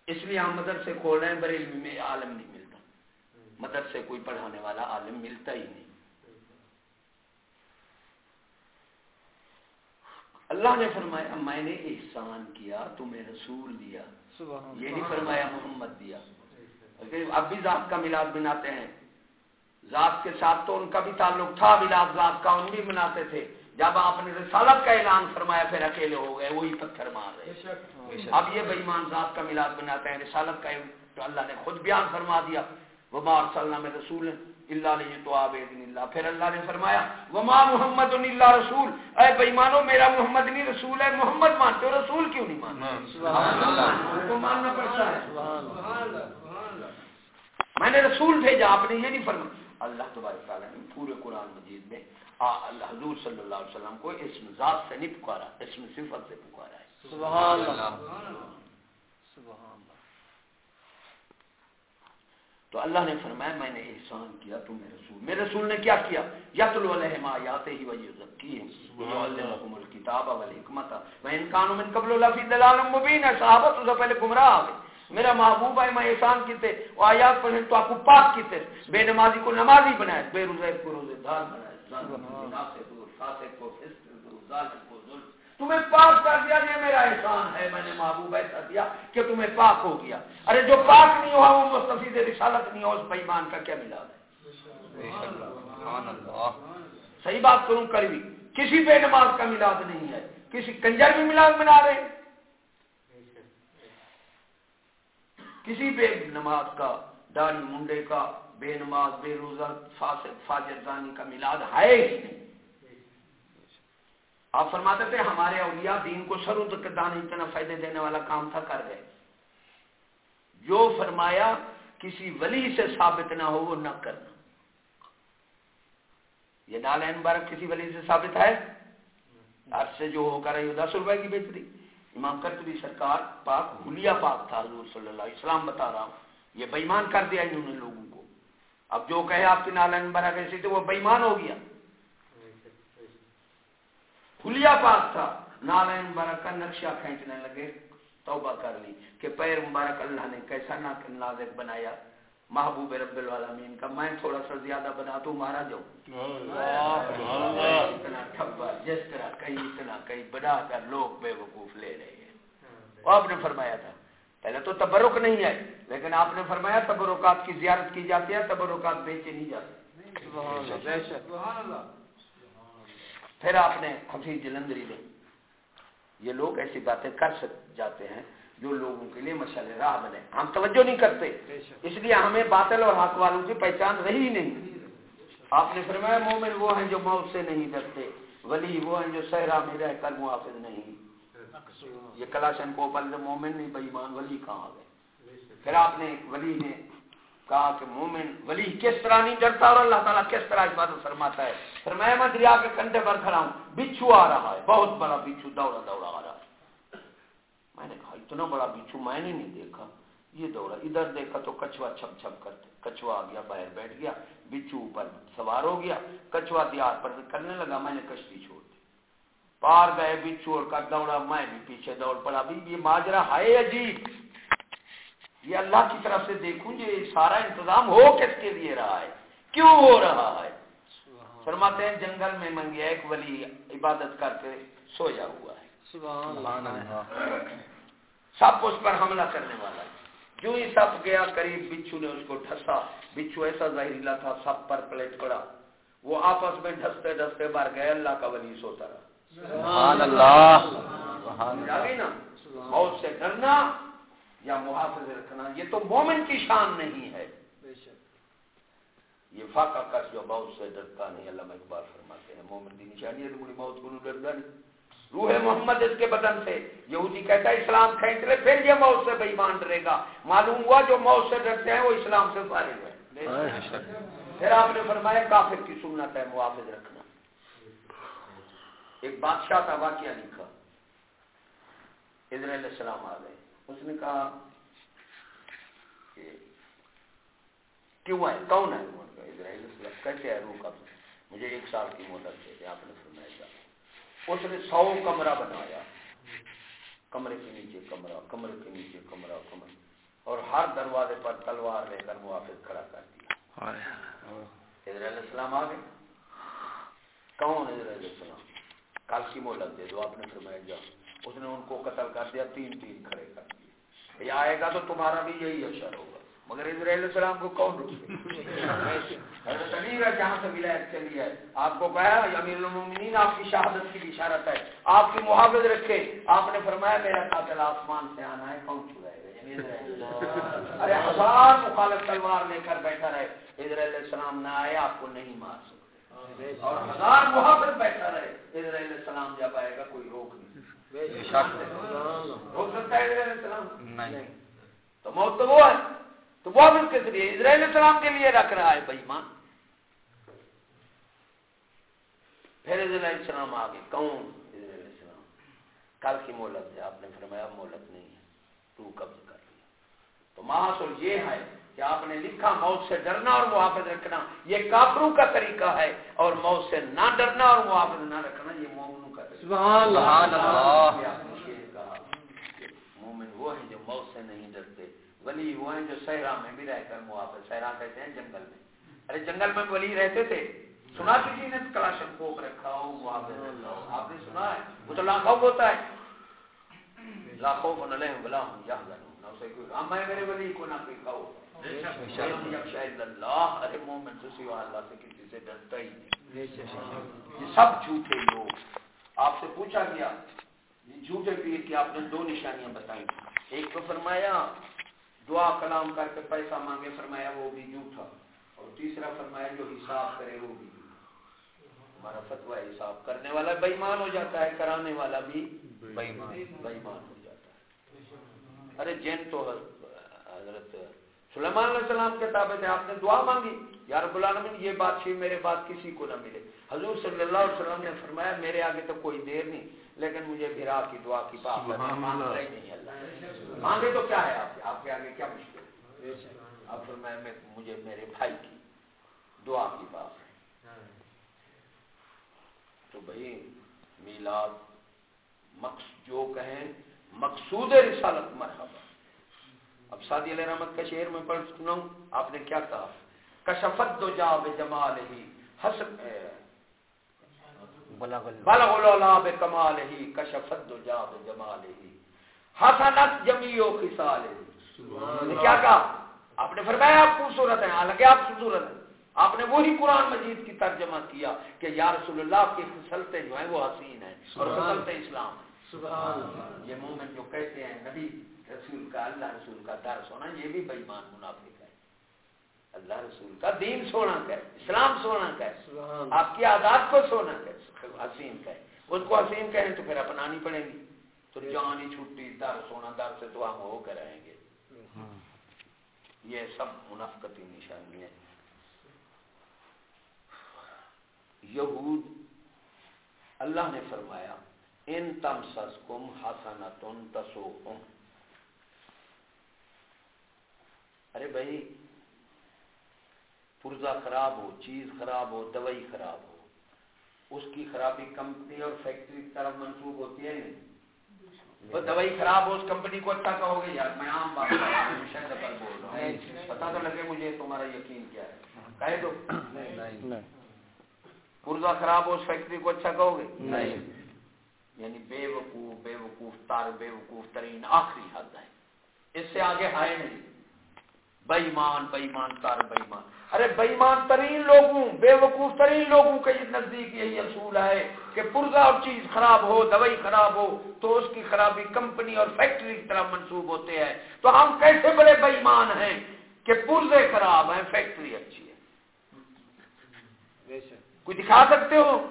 اس لیے ہم مدرسے کھول رہے ہیں بریلوی میں عالم نہیں ملتا۔ مدرسے کوئی پڑھانے والا عالم ملتا ہی نہیں۔ اللہ نے فرمایا میں نے احسان کیا تمہیں رسول دیا۔ یہ نہیں فرمایا محمد دیا۔ اب بھی ذات کا میلاد بناتے ہیں۔ ذات کے ساتھ تو ان کا بھی تعلق تھا میلاد ذات کا ان بھی مناتے تھے۔ جب آپ نے رسالت کا اعلان فرمایا پھر اکیلے ہو گئے وہی پتھر مار رہے اب یہ بےمان ذات کا میلاد بناتے ہیں۔ رسالت کا اللہ نے خود بیان فرما دیا۔ وہ مار میں رسول اللہ نے تو آبید اللہ۔ پھر اللہ نے فرمایا وما محمد اللہ رسول۔ اے بےمانو میرا محمد نہیں رسول ہے محمد مانتے ہو رسول کیوں نہیں مانتے؟ تو ماننا پڑتا ہے۔ میں نے رسول بھیجا آپ نے یہ نہیں فرمایا۔ اللہ تبارک تعالیٰ نے پورے قرآن مجید میں اللہ حضور صلی اللہ علیہ وسلم کو اسم ذات سے نہیں پکارا اسم صفت سے پکارا ہے۔ سبحان اللہ۔ تو اللہ نے فرمایا میں نے احسان کیا تمہیں رسول۔ میرے رسول نے کیا کیا؟ یتل علیہم آیات ہی وجہ وعلمکم الکتاب والحکمت۔ وان کانوا من قبل لفی ضلال مبین۔ صحابہ تو پہلے گمراہ ہوئے میرا محبوب ہے میں احسان کیتے وہ آیات پڑھیں تو آپ کو پاک کیتے۔ بے نمازی کو نمازی بنائے بے روزے کو روزے دار بنائے۔ کو فاسق کو فسق کو ظالم کو۔ تمہیں پاک کر دیا یہ میرا احسان ہے میں نے محبوب ایسا دیا کہ تمہیں پاک ہو گیا۔ ارے جو پاک نہیں ہوا وہ مستفید رسالت نہیں ہو اس بےمان کا کیا ملا صحیح بات کروں کروی۔ کسی بے نماز کا ملاد نہیں ہے۔ کسی کنجر بھی ملاد بنا رہے کسی بے نماز کا داری منڈے کا بے نماز بے روزہ فاسد فاجر زانی کا ملاد ہے ہی نہیں۔ آپ فرماتے تھے ہمارے اولیاء دین کو سرو تک دان اتنا فائدے دینے والا کام تھا، کر گئے۔ جو فرمایا کسی ولی سے ثابت نہ ہو، وہ نہ کرنا۔ یہ نالین مبارک کسی ولی سے ثابت ہے؟ آج سے جو ہو کر رہی دس روپئے کی بیچ رہی امام کرتبی سرکار پاک بھولیا پاک تھا، حضور صلی اللہ علیہ وسلم بتا رہا ہوں۔ یہ بےمان کر دیا انہوں نے لوگوں کو۔ اب جو کہے آپ کی نالین برا کیسی تھے وہ بےمان ہو گیا۔ بھولیا پاک تھا۔ نالین برا کا نقشہ کھینچنے لگے۔ توبہ کر لی کہ پیر مبارک اللہ نے کیسا نازک بنایا۔ محبوب رب العالمین کا میں تھوڑا سا زیادہ بنا تو مارا جاؤں اتنا ٹھبا جس طرح کئی اتنا کئی بڑا کر لوگ بے وقوف لے رہے ہیں۔ آپ نے فرمایا تھا۔ پہلے تو تبرک نہیں ہے لیکن آپ نے فرمایا تبرکات کی زیارت کی جاتی ہے تبرکات بیچے نہیں جاتے۔ پھر آپ نے حفیظ جلندری لے یہ لوگ ایسی باتیں کر سک، جاتے ہیں جو لوگوں کے لیے مسئلہ راہ بنے۔ ہم توجہ نہیں کرتے۔ اس لیے ہمیں باطل اور حق والوں کی پہچان رہی نہیں۔ آپ نے فرمایا، مومن وہ ہیں جو موت سے نہیں ڈرتے۔ ولی وہ ہیں جو صحرا میں رہ کر محافظ نہیں۔ یہ کلاشن کو پل مومن نہیں بےمان ولی کہاں گئے؟ پھر آپ نے، ولی نے کہا کہ مومن ولی کس طرح نہیں ڈرتا اور اللہ تعالیٰ کس طرح عبادت فرماتا ہے؟ پھر میں دریا کے کنڈے پر کھڑا ہوں، بچھو آ رہا ہے، بہت بڑا بچھو، دوڑا دوڑا، آ رہا ہے۔ میں نے کہا اتنا بڑا بچھو میں نے نہیں دیکھا، یہ دوڑا، ادھر دیکھا تو کچھوا چھپ چھپ کرتے، کچھوا آ گیا، باہر بیٹھ گیا، بچھو اوپر سوار ہو گیا، کچھوا دیار پر کرنے لگا، میں نے کشتی چھوڑ دی۔ پار گئے بچھو اور کر دوڑا، میں بھی پیچھے دوڑ پڑا بھی یہ ماجرا ہے عجیب۔ یہ اللہ کی طرف سے دیکھوں یہ سارا انتظام ہو کس کے لیے رہا ہے؟ کیوں ہو رہا ہے؟ فرماتے ہیں جنگل میں منگیا ایک ولی عبادت کر کے سویا ہوا ہے۔ سب اس پر حملہ کرنے والا ہے۔ جو ہی سب گیا قریب بچھو نے اس کو ٹھسا بچھو ایسا ظاہر تھا سب پر پلیٹ پڑا۔ وہ آپس میں ڈھستے ڈھستے بار گئے۔ اللہ کا ولی سوتا رہا۔ نا؟ موت سے ڈرنا یا محافظ رکھنا یہ تو مومن کی شان نہیں ہے۔ یہ فاقہ کس جو موت سے ڈرتا نہیں اللہ اقبال فرماتے ہیں مومن کی نشانی ہے تو موت کو ڈرتا نہیں۔ روح محمد اس کے بدن سے یہودی کہتا ہے اسلام کھینچ لے پھر یہ موت سے بےمان ڈرے گا۔ معلوم ہوا جو موت سے ڈرتے ہیں وہ اسلام سے فارغ ہے پھر آپ نے فرمایا کافر کی سنت ہے محافظ رکھنا۔ ایک بادشاہ کا واقعہ لکھا۔ علیہ السلام آ گئے۔ اس نے کہا کیوں ہے کون ہے اسرائیل کیسے ہے روح کا مجھے ایک سال کی مدت سے آپ نے فرمایا اس نے سو کمرہ بنایا۔ کمرے کے نیچے کمرہ کمرے کے نیچے کمرہ کمرہ۔ اور ہر دروازے پر تلوار لے کر موافق کھڑا کر دیا۔ حضر علیہ السلام آ گئے۔ کون حضر علیہ السلام؟ کل کی مہلت دے دو آپ نے فرمایا جا۔ اس نے ان کو قتل کر دیا، تین تین کھڑے کر دیے۔ آئے گا تو تمہارا بھی یہی اشر ہوگا۔ مگر اسرائیل السلام کو کون حضرت امیر ہے جہاں سے ولایت چلی ہے، آپ کو کہا امیر المومنین، آپ کی شہادت کی اشارت ہے، آپ کی محافظ رکھے۔ آپ نے فرمایا، میرا قاتل آسمان سے آنا ہے، کون چھوڑائے گا یعنی ارے، ہزار مخالف تلوار لے کر بیٹھا رہے۔ اسرائیل السلام نہ آئے، آپ کو نہیں مار سکتے۔ اور ہزار محافظ بیٹھا رہے۔ اسرائیل السلام جب آئے گا، کوئی روک نہیں سکتا ہے تو موت تو وہ ہے۔ تو وہ بھی کس لیے اسرائیل السلام کے لیے رکھ رہا ہے بھائی پھر اسرائیل السلام آگے کون اسرائیل السلام؟ کل کی مولت ہے آپ نے فرمایا مولت نہیں ہے۔ تو قبض کر لیا۔ تو محاصل یہ ہے کہ آپ نے لکھا موت سے ڈرنا اور محافظ رکھنا یہ کافروں کا طریقہ ہے۔ اور موت سے نہ ڈرنا اور محافظ نہ رکھنا یہ مومنوں کا طریقہ مومن وہ ہیں جو موت سے نہیں ڈرتے. ولی وہ ہیں جو صحرا میں بھی رہ کر محافظ صحرا کہتے ہیں جنگل میں. ارے جنگل میں ولی رہتے تھے. سنا کسی نے کلاشن کوک رکھا ہو محافظ آپ نے سنا ہے؟ وہ تو لاکھوں ہوتا ہے. لاکھوں کو نہ لیں بلا ہوں یا کام ہے میرے ولی کو نہ کوئی کہو. اللہ ارے مومن تو سوا اللہ سے کسی سے ڈرتا ہی نہیں. یہ سب جھوٹے لوگ. آپ سے پوچھا گیا جھوٹے پیر کی آپ نے دو نشانیاں بتائی۔ ایک تو فرمایا، دعا کلام کر کے پیسہ مانگے، فرمایا وہ بھی جھوٹا۔ اور تیسرا فرمایا، جو حساب کرے وہ بھی ہمارا فتوا حساب کرنے والا بےمان ہو جاتا ہے، کرانے والا بھی بےمان بےمان ہو جاتا ہے۔ ارے جین تو حضرت سلیمان علیہ السلام کے تابع تھے آپ نے دعا مانگی یا رب العالمین یہ بات میرے بعد کسی کو نہ ملے۔ حضور صلی اللہ علیہ وسلم نے فرمایا میرے آگے تو کوئی دیر نہیں لیکن مجھے بھرا کی دعا کی بات نہیں اللہ۔ مانگے تو کیا ہے آپ آپ کے آگے کیا مشکل اب فرمایا میں مجھے میرے بھائی کی دعا کی بات تو بھائی میلاد جو کہیں مقصود رسالت مرحبا۔ اب سادی علیہ رحمت کے شعر میں پڑھ سناؤں آپ نے کیا کہا؟ کشفت دو جا بے جمال ہی حسن بلغ الولا بے کمال ہی کشفت دو جا بے جمال ہی۔ حسنت جمیو خسال ہی۔ کیا کہا؟ آپ نے فرمایا آپ خوبصورت ہیں حالانکہ آپ خوبصورت ہیں۔ آپ نے وہی قرآن مجید کی ترجمہ کیا کہ یا رسول اللہ کی خسلتے جو ہیں وہ حسین ہیں اور خسلتے اسلام ہیں۔ یہ مومن جو کہتے ہیں نبی رسول کا اللہ رسول کا در سونا یہ بھی بےمان منافق ہے۔ اللہ رسول کا دین سونا کہ اسلام سونا کہ آپ کی آزاد کو سونا کہ حسین کہ ان کو حسین کہیں تو پھر اپنانی پڑے گی۔ تو جانی چھٹی در سونا در سے تو ہم ہو کر رہیں گے۔ یہ سب منافقتی نشانی ہے۔ یہود اللہ نے فرمایا ان تم سس کم ہسن تسو ارے بھائی پرزا خراب ہو چیز خراب ہو دوائی خراب ہو اس کی خرابی کمپنی اور فیکٹری کی طرف منسوخ ہوتی ہے نہیں؟ تو دوائی خراب ہو اس کمپنی کو اچھا کہو گے یار میں عام بات بول رہا ہوں۔ پتا تو لگے مجھے تمہارا یقین کیا ہے۔ کہے دو۔ پرزا خراب ہو اس فیکٹری کو اچھا کہو گے؟ نہیں۔ یعنی بے وقوف بے وقوف تار بے وقوف ترین آخری حد ہے۔ اس سے آگے آئے نہیں۔ بےمان بےمان تار بےمان ارے بےمان ترین لوگوں بے وقوف ترین لوگوں کے نزدیک یہی اصول ہے کہ پرزا اور چیز خراب ہو دوائی خراب ہو تو اس کی خرابی کمپنی اور فیکٹری کی طرف منسوب ہوتے ہیں۔ تو ہم کیسے بڑے بےمان ہیں کہ پرزے خراب ہیں فیکٹری اچھی ہے؟ کوئی دکھا سکتے ہو؟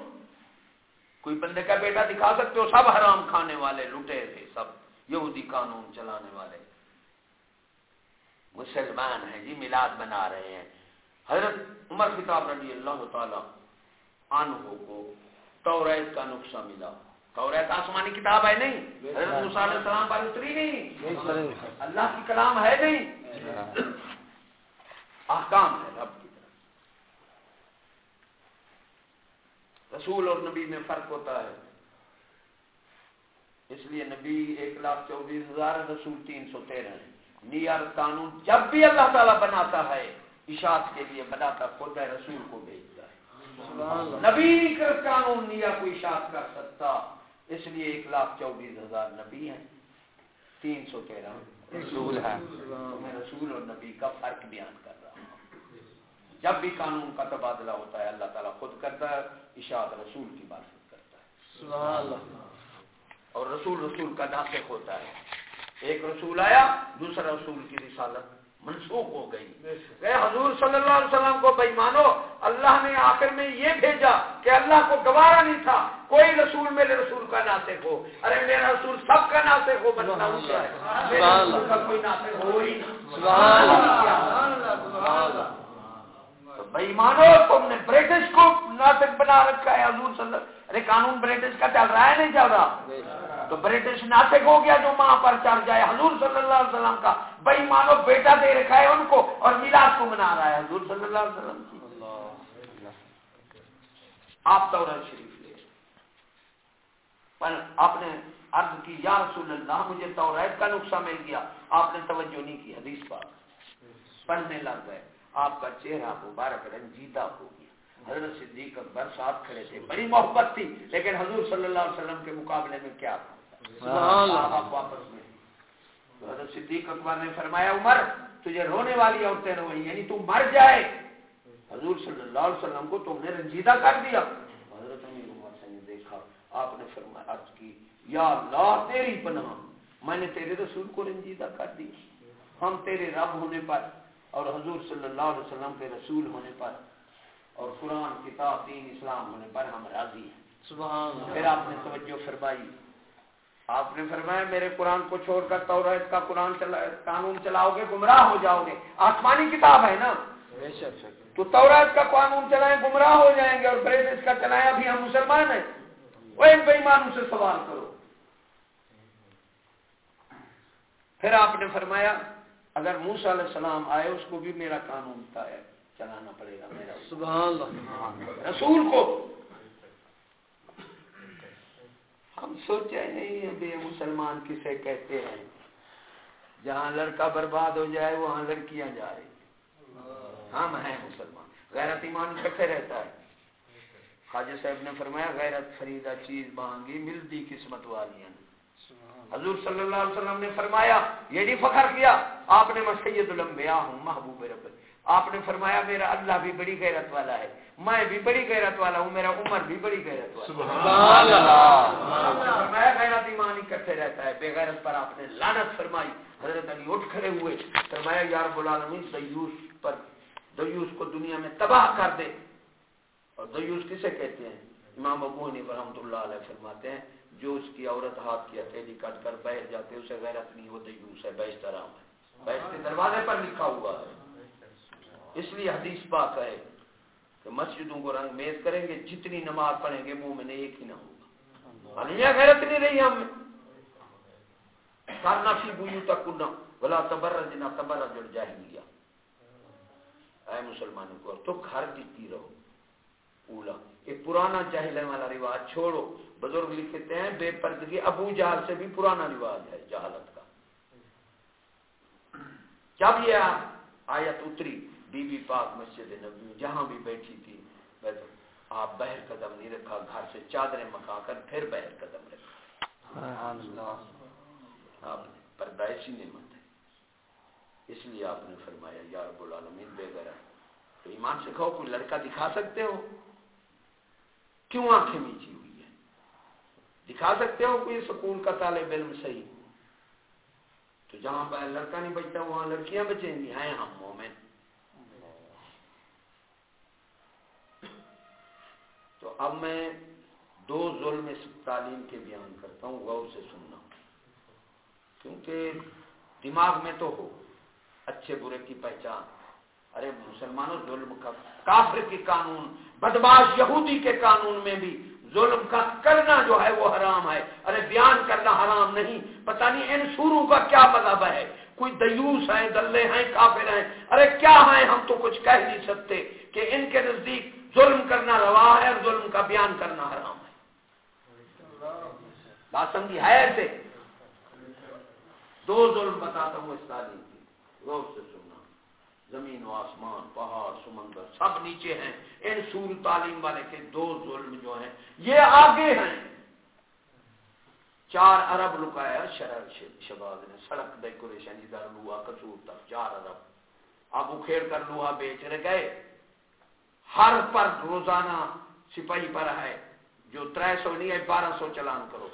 کوئی بندے کا بیٹا دکھا سکتے ہو؟ سب حرام کھانے والے لٹے تھے سب یہودی قانون چلانے والے۔ مسلمان ہیں جی میلاد بنا رہے ہیں۔ حضرت عمر خطاب رضی اللہ تعالی عنہ کو توریت کا نقصہ ملا۔ توریت آسمانی کتاب ہے نہیں؟ حضرت علیہ السلام پر اتری نہیں۔ اللہ کی کلام ہے نہیں۔ احکام ہے رب کی طرف۔ رسول اور نبی میں فرق ہوتا ہے۔ اس لیے نبی ایک لاکھ چوبیس ہزار رسول تین سو تیرہ ہیں۔ نیار قانون جب بھی اللہ تعالیٰ بناتا ہے اشاعت کے لیے بناتا خود ہے رسول کو بھیجتا ہے۔ نبی کا قانون نیا کو اشاعت کر سکتا اس لیے ایک لاکھ چوبیس ہزار نبی ہیں۔ تین سو تیرہ رسول ہے میں رسول اور نبی کا فرق بیان کر رہا ہوں۔ جب بھی قانون کا تبادلہ ہوتا ہے اللہ تعالیٰ خود کرتا ہے اشاعت رسول کی بات کرتا ہے۔ اور رسول رسول کا ناسک ہوتا ہے۔ ایک رسول آیا دوسرا رسول کی رسالت منسوخ ہو گئی۔ حضور صلی اللہ علیہ وسلم کو بھائی مانو اللہ نے آخر میں یہ بھیجا کہ اللہ کو گوارا نہیں تھا کوئی رسول میرے رسول کا ناطق ہو۔ ارے میرا رسول سب کا ناطق ہو بننا کوئی ناطق ہو ہی بھائی مانو تم نے برٹش کو ناطق بنا رکھا ہے، حضور صلی اللہ ارے قانون برٹش کا چل رہا ہے، نہیں چل رہا؟ تو برٹش ناطق ہو گیا جو ماں پر چڑھ جائے۔ حضور صلی اللہ علیہ وسلم کا بھائی مانو بیٹا دے رکھا ہے ان کو اور میلاد کو منا رہا ہے۔ حضور صلی اللہ علیہ وسلم کی۔ آپ تو شریف لے۔ پر آپ نے عرض کی، یا رسول اللہ، مجھے توریت کا نقصہ مل گیا۔ آپ نے توجہ نہیں کی، حدیث پر پڑھنے لگ گئے۔ آپ کا چہرہ مبارک رنجیدہ ہو گیا۔ حضرت صدیق اکبر ساتھ کھڑے تھے بڑی محبت تھی لیکن حضور صلی اللہ علیہ وسلم کے مقابلے میں کیا تھا؟ واپس میں حضرت صدیق اکبر نے فرمایا عمر تجھے رونے والی عورتیں روئی یعنی تم مر جائے۔ حضور صلی اللہ علیہ وسلم کو تم نے رنجیدہ کر دیا۔ حضرت امیر عمر سے نے دیکھا آپ نے فرمایا عرض کی یا اللہ تیری پناہ میں نے تیرے رسول کو رنجیدہ کر دی ہم تیرے رب ہونے پر اور حضور صلی اللہ علیہ وسلم کے رسول ہونے پر اور قرآن کتاب دین اسلام ہونے پر ہم راضی ہیں۔ پھر آپ نے توجہ فرمائی۔ آپ نے فرمایا میرے قرآن کو چھوڑ کر تو کا قرآن چلا قانون چلاؤ گے گمراہ ہو جاؤ گے۔ آسمانی کتاب ہے نا؟ تو تورات کا قانون چلائیں گمراہ ہو جائیں گے اور بریس کا چلائیں۔ ابھی ہم مسلمان ہیں۔ وہ ایک بےمان سے سوال کرو۔ پھر آپ نے فرمایا اگر موسا علیہ السلام آئے اس کو بھی میرا قانون تھا چلانا پڑے گا میرا۔ سبحان اللہ۔ رسول کو۔ ہم سوچے نہیں ابھی مسلمان کسے کہتے ہیں۔ جہاں لڑکا برباد ہو جائے وہاں لڑکیاں جائے ہم ہیں مسلمان۔ غیرت ایمان کیسے رہتا ہے؟ خواجہ صاحب نے فرمایا غیرت فریدہ چیز مانگی ملتی قسمت والی حضور صلی اللہ علیہ وسلم نے فرمایا یہ نہیں فخر کیا آپ نے میں سید الانبیاء ہوں محبوب رب۔ آپ نے فرمایا میرا اللہ بھی بڑی غیرت والا ہے میں بھی بڑی غیرت والا ہوں میرا عمر بھی بڑی غیرت والا فرمایا غیرت ایمان اکٹھے رہتا ہے بے غیرت پر آپ نے لانت فرمائی۔ حضرت علی اٹھ کھڑے ہوئے۔ فرمایا یار العالمین دیوس پر دیوس کو دنیا میں تباہ کر دے۔ اور دیوس کسے کہتے ہیں؟ امام ابو حنیف رحمۃ اللہ علیہ فرماتے ہیں جو اس کی عورت ہاتھ کی ہتھیلی کٹ کر بیٹھ جاتے، اسے غیرت نہیں ہوتے یوں بیشت آرام ہے بیشت کے دروازے پر لکھا ہوا ہے۔ اس لیے حدیث پاک ہے کہ مسجدوں کو رنگ میز کریں گے، جتنی نماز پڑھیں گے، منہ میں نے ایک ہی نہ ہوگا۔ غیرت نہیں رہی ہم کرنا فی بویو تک بلا تبرج نہ تبرج جڑ جائے گیا اے مسلمانوں کو، تو گھر دیتی رہو۔ اولا۔ یہ پرانا جاہلے والا رواج چھوڑو۔ بزرگ لکھتے ہیں بے پردگی ابو جہل سے بھی پرانا رواج ہے جہالت کا۔ جب یہ آیت اتری بی بی پاک مسجد نبی جہاں بھی بیٹھی تھی آپ بہر قدم نہیں رکھا گھر سے چادریں مکا کر پھر بہر قدم رکھا۔ آپ پردہ ایسی نعمت ہے۔ اس لیے آپ نے فرمایا یا رب العالمین بے گرا تو ایمان کہو کوئی لڑکا دکھا سکتے ہو؟ کیوں آنکھیں میچی ہوئی ہے دکھا سکتے ہو کوئی سکون کا طالب علم صحیح؟ تو جہاں لڑکا نہیں بچتا، وہاں لڑکیاں بچیں گی۔ ہیں ہم مومن۔ تو اب میں دو ظلم اس تعلیم کے بیان کرتا ہوں، غور سے سننا۔ کیونکہ دماغ میں تو ہو، اچھے برے کی پہچان۔ ارے مسلمانوں، ظلم کا کافر کے قانون بدماش یہودی کے قانون میں بھی ظلم کا کرنا جو ہے وہ حرام ہے۔ ارے بیان کرنا حرام نہیں۔ پتہ نہیں ان سوروں کا کیا مذہب ہے۔ کوئی دیوس ہیں، دلے ہیں، کافر ہیں۔ ارے کیا ہیں؟ ہم تو کچھ کہہ نہیں سکتے کہ ان کے نزدیک ظلم کرنا روا ہے اور ظلم کا بیان کرنا حرام ہے۔ بات سمجھی؟ ہے ایسے۔ دو ظلم بتاتا ہوں اس تعلیم کی۔ غور سے زمین و آسمان، پہاڑ، سمندر، سب نیچے ہیں۔ ان سور تعلیم والے کے دو ظلم جو ہیں، یہ آگے ہیں۔ چار ارب لکایا شرح شباب نے، سڑک ڈیکوریشن، ادھر لوا کچور تک، چار ارب اب اکھیڑ کر لوہا بیچ رہے گئے۔ ہر پر روزانہ سپاہی پر ہے، جو تر سو نہیں ہے، بارہ سو چلان کرو۔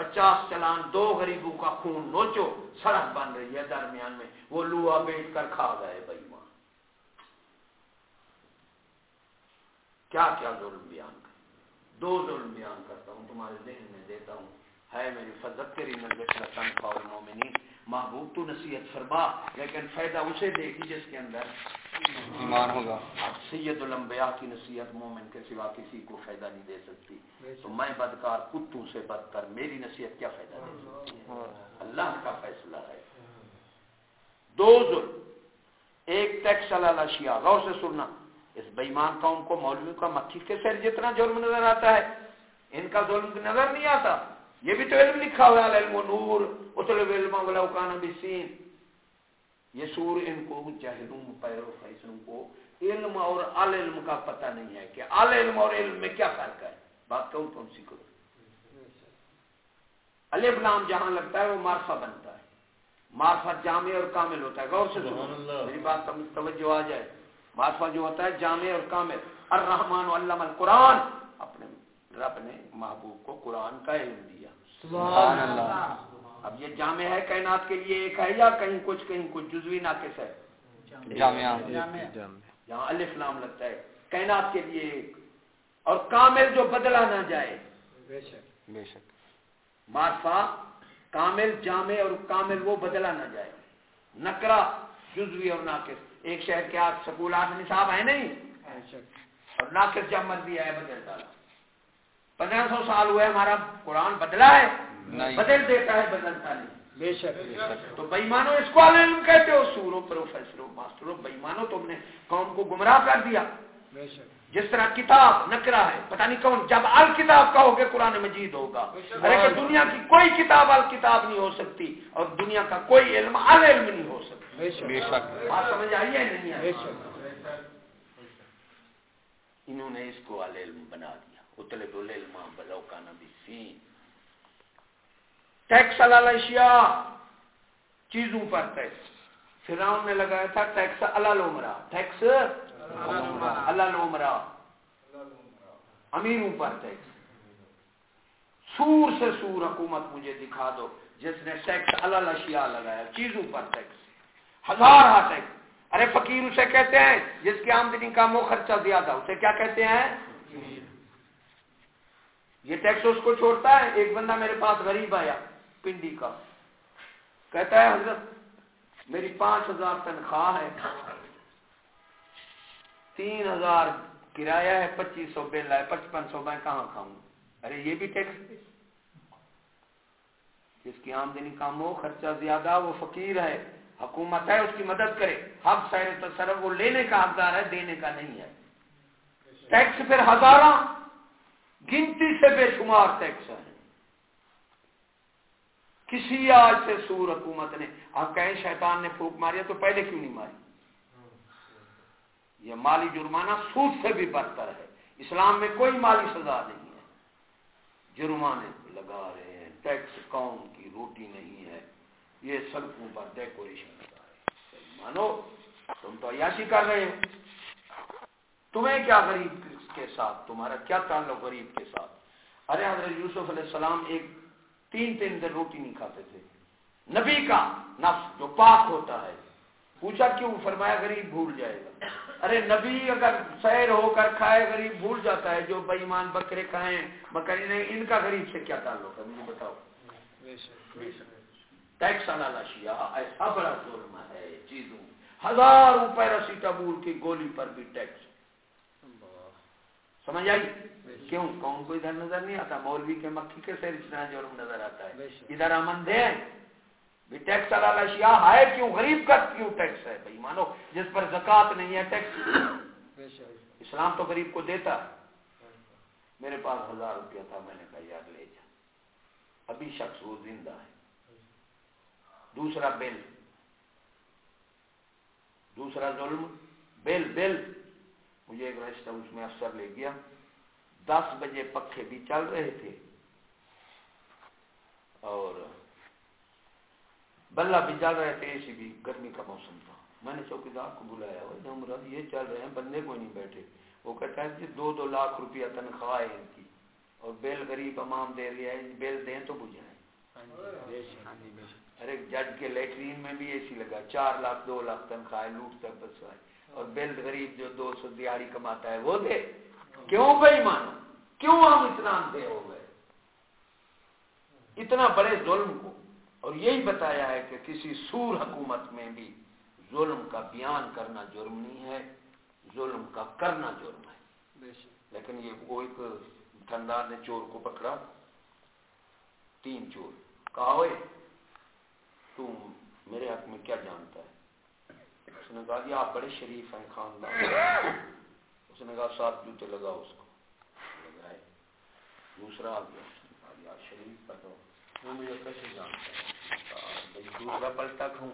پچاس چلان دو غریبوں کا خون نوچو، سڑک بن رہی ہے درمیان میں۔ وہ لوہا بیٹھ کر کھا گئے بھائی وہاں کیا کیا ظلم بیان کر دو ظلم بیان کرتا ہوں، تمہارے ذہن میں دیتا ہوں۔ ہے میری فضت کری مومنی محبوب تو نصیحت فرما لیکن فائدہ اسے دے گی جس کے اندر ایمان ہوگا۔ سید الانبیاء کی نصیحت مومن کے سوا کسی کو فائدہ نہیں دے سکتی۔ تو میں بدکار کتوں سے بد کر میری نصیحت کیا فائدہ دے سکتی ہے؟ اللہ کا فیصلہ ہے۔ دو ظلم۔ ایک ٹیکس اللہ شیعہ۔ غور سے سننا۔ اس بےمان قوم کو مولوی کا مکھی کے سر جتنا ظلم نظر آتا ہے ان کا ظلم نظر نہیں آتا۔ یہ بھی تو علم لکھا ہوا ہے علم و نور اتل علم ولوکان بسین یہ سور ان کو جاہلوں پیرو فیصلوں کو۔ علم اور ال علم کا پتہ نہیں ہے کہ ال علم اور علم میں کیا فرق ہے۔ بات کہوں کون سی کرو الف نام جہاں لگتا ہے وہ مارفا بنتا ہے۔ مارفا جامع اور کامل ہوتا ہے۔ غور سے میری بات توجہ آ جائے۔ مارفا جو ہوتا ہے جامع اور کامل۔ الرحمان علم القرآن۔ اپنے رب نے محبوب کو قرآن کا علم سبحان اللہ۔ اب یہ جامع ہے کائنات کے لیے ایک ہے یا کہیں کچھ کہیں کچھ جزوی ناقص ہے؟ جامعہ جہاں الف نام لگتا ہے۔ کائنات کے لیے ایک۔ اور کامل جو بدلا نہ جائے۔ بے شک۔ بے شک۔ مارفا کامل جامع اور کامل وہ بدلا نہ جائے۔ نکرا جزوی اور ناقص۔ ایک شہر کے آج سکول آٹھ نصاب ہے نہیں؟ اور ناقص جب مرضی ہے بدل ڈالا۔ پندرہ سو سال ہوئے ہمارا قرآن بدلا ہے بدل دیتا ہے بدلتا نہیں۔ بے شک تو بےمانو اس کو علم کہتے ہو سورو پروفیسرو ماسٹرو بےمانو تم نے قوم کو گمراہ کر دیا۔ بے شک۔ جس طرح کتاب نکرا ہے پتہ نہیں کون جب ال کتاب کہو گے قرآن مجید ہوگا۔ ارے کہ دنیا کی کوئی کتاب ال کتاب نہیں ہو سکتی اور دنیا کا کوئی علم ال علم نہیں ہو سکتا۔ بات سمجھ آئی ہے نہیں انہوں نے اس کو ال علم بنا دیا۔ اتلے بولے علم بلو کا نبی سین ٹیکس الاشیاء چیزوں پر ٹیکس فرعون نے لگایا تھا ٹیکس اللہ ٹیکس اللہ نومرا امیروں پر ٹیکس سور سے سور حکومت مجھے دکھا دو جس نے ٹیکس اللہ اشیاء لگایا چیزوں پر ٹیکس ہزار ٹیکس ارے فقیر اسے کہتے ہیں جس کی آمدنی کا منہ خرچہ زیادہ اسے کیا کہتے ہیں یہ ٹیکس اس کو چھوڑتا ہے، ایک بندہ میرے پاس غریب آیا پنڈی کا، کہتا ہے، حضرت، میری پانچ ہزار تنخواہ ہے، تین ہزار کرایہ ہے پچیس سو بل ہے، پچپن سو میں کہاں کھاؤں؟ ارے، یہ بھی ٹیکس جس کی آمدنی کم ہو، خرچہ زیادہ، وہ فقیر ہے، حکومت ہے، اس کی مدد کرے۔ حق سیر تصرف وہ لینے کا حقدار ہے، دینے کا نہیں ہے۔ ٹیکس پھر ہزارہ گنتی سے بے شمار ٹیکس ہے۔ کسی آج سے سور حکومت نے، آپ کہیں شیطان نے پھوک ماری تو پہلے کیوں نہیں ماری؟ یہ مالی جرمانہ سود سے بھی برتر ہے۔ اسلام میں کوئی مالی سزا نہیں ہے۔ جرمانے لگا رہے ہیں۔ ٹیکس قوم کی روٹی نہیں ہے۔ یہ سڑکوں پر ڈیکوریشن۔ مانو، تم تو عیاشی کر رہے ہو تمہیں کیا غریب کے ساتھ؟ تمہارا کیا تعلق غریب کے ساتھ؟ ارے حضرت یوسف علیہ السلام ایک تین تین دن روٹی نہیں کھاتے تھے۔ نبی کا نفس جو پاک ہوتا ہے۔ پوچھا کیوں؟ فرمایا غریب بھول جائے گا۔ ارے نبی اگر سیر ہو کر کھائے غریب بھول جاتا ہے۔ جو بےمان بکرے کھائے بکری نہیں ان کا غریب سے کیا تعلق ہے؟ مجھے بتاؤ۔ ٹیکس ایسا بڑا ظلم ہے۔ چیزوں ہزار روپے رسیٹابول کی گولی پر بھی ٹیکس سمجھ آئی؟ کیوں؟ کون کو ادھر نظر نہیں آتا؟ مولوی کے مکھی کے سیر اتنا جرم نظر آتا ہے۔ ادھر امن دے بھی ٹیکس والا اشیاء ہے کیوں غریب کا کیوں ٹیکس ہے؟ بھائی مانو جس پر زکات نہیں ہے ٹیکس اسلام تو غریب کو دیتا۔ میرے پاس ہزار روپیہ تھا میں نے کہا یار لے جا۔ ابھی شخص وہ زندہ ہے۔ دوسرا بل۔ دوسرا ظلم۔ بل بل۔ مجھے ایک رشتہ اس میں افسر لے گیا۔ دس بجے پکھے بھی چل رہے تھے۔ اور بلہ بھی جل رہے تھے اسی بھی۔ گرمی کا موسم تھا۔ میں نے چوکیدار کو بلایا ہوا مراد یہ چل رہے ہیں بندے کوئی نہیں بیٹھے۔ وہ کہتا ہے کہ دو دو لاکھ روپیہ تنخواہ ہے ان کی۔ اور بیل غریب امام دے رہی ہے بیل دیں تو بجھائیں۔ ارے جج کے لیٹرین میں بھی اے سی لگا۔ چار لاکھ دو لاکھ تنخواہ لوٹ تک بس اور بیل غریب جو دو سو دیہڑی کماتا ہے وہ دے۔ کیوں بھائی مانو کیوں ہم اتنا دے ہو گئے؟ اتنا بڑے ظلم کو۔ اور یہی بتایا ہے کہ کسی سور حکومت میں بھی ظلم کا بیان کرنا جرم نہیں ہے ظلم کا کرنا جرم ہے۔ لیکن یہ وہ ایک ٹھنڈار نے چور کو پکڑا۔ تین چور۔ کہا ہوئے تم میرے حق میں کیا جانتا ہے؟ اس نے کہا جی آپ بڑے شریف ہیں خاندان. اس نے کہا سات جوتے لگاؤ اس کو. لگائے دوسرا آ گیا. شریف کا تو وہ مجھے کیسے جانتا ہے دوسرا پلٹا ہوں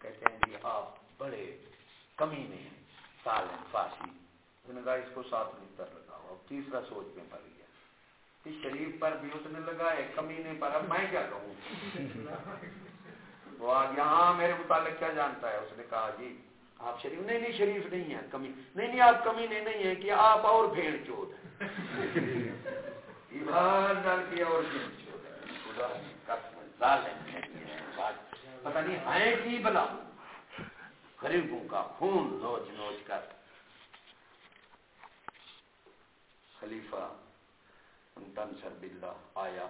کہتے ہیں جی آپ بڑے کمی میں ہیں. فاسی. اس نے کہا، اس کو ساتھ لیٹر لگاؤ اب تیسرا سوچ میں پڑ گیا. اس شریف پر بھی اس نے لگایا کمینے پر. اب میں کیا کہوں؟ وہ آ گیا ہاں میرے متعلق کیا جانتا ہے؟ اس نے کہا جی آپ شریف، نہیں نہیں، شریف نہیں ہے کمی، نہیں نہیں، آپ کمی نہیں نہیں ہے کہ آپ اور بھیڑ چوت ڈال کی اور پتہ نہیں ہے کی بلا؟ غریبوں کا خون نوچ نوچ کر۔ خلیفہ سر بلّہ آیا،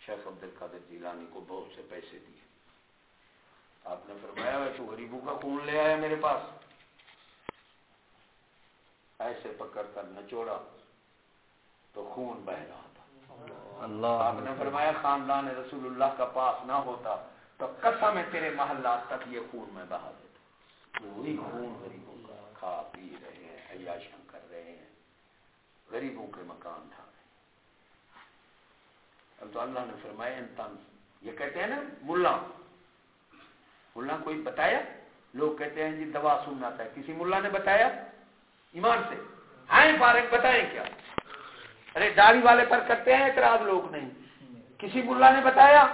شیخ عبد القادر جیلانی کو بہت سے پیسے دیے۔ آپ نے فرمایا تو غریبوں کا خون لے آیا میرے پاس۔ ایسے پکڑ کر نچوڑا تو خون بہ رہا تھا اللہ۔ آپ نے فرمایا خاندان رسول اللہ کا پاس نہ ہوتا تو قسم ہے تیرے محلات تک یہ خون میں بہا دیتا۔ وہی خون غریبوں کا کھا پی رہے ہیں عیاشیاں کر رہے ہیں۔ غریبوں کے مکان تھا۔ اب تو اللہ نے فرمایا انسان یہ کہتے ہیں نا ملا۔ ملا کوئی بتایا؟ لوگ کہتے ہیں جی دوا سننا تھا۔ کسی ملا نے بتایا؟ ایمان سے۔ آئیں فارغ بتائیں کیا؟ ارے داڑھی والے پر کرتے ہیں اعتراض لوگ نہیں۔ کسی ملا نے بتایا؟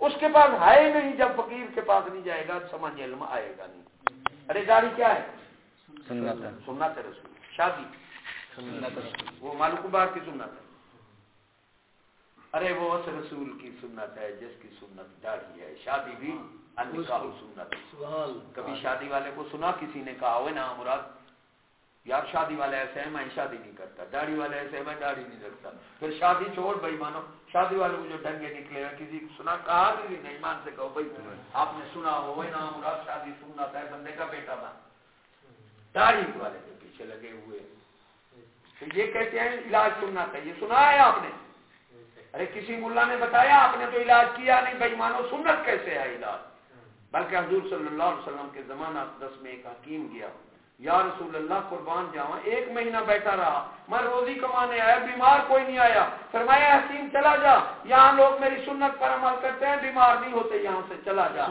اس کے پاس ہے نہیں جب فقیر کے پاس نہیں جائے گا سمجھ علم آئے گا نہیں۔ ارے داڑھی کیا ہے؟ سنت رسول۔ شادی۔ وہ مالک بار کی سنت ہے ارے وہ اس رسول کی سنت ہے جس کی سنت داڑھی ہے۔ شادی بھی سنت۔ کبھی شادی والے کو سنا کسی نے کہا ہوئے نا مراد یار شادی والے ایسے ہیں میں شادی نہیں کرتا۔ داڑھی والے ایسے ہیں میں داڑھی نہیں رکھتا۔ پھر شادی چھوڑ بھائی مانو شادی والے کو جو ڈنگے نکلے گا کسی سنا کہا بھی نہیں مان سے کہو بھائی آپ نے سنا ہو وہ نا مراد شادی سننا تھا بندے کا بیٹا تھا داڑھی والے کے پیچھے لگے ہوئے۔ یہ کہتے ہیں علاج سننا تھا یہ سنا ہے آپ نے۔ ارے کسی ملا نے بتایا آپ نے تو علاج کیا نہیں؟ بھائی مانو سنت کیسے ہے علاج؟ بلکہ حضور صلی اللہ علیہ وسلم کے زمانہ دس میں ایک حکیم گیا یا رسول اللہ قربان جاؤں ایک مہینہ بیٹھا رہا میں روزی کمانے آیا بیمار کوئی نہیں آیا فرمایا حسین چلا جا یہاں لوگ میری سنت پر عمل کرتے ہیں بیمار نہیں ہوتے یہاں سے چلا جا۔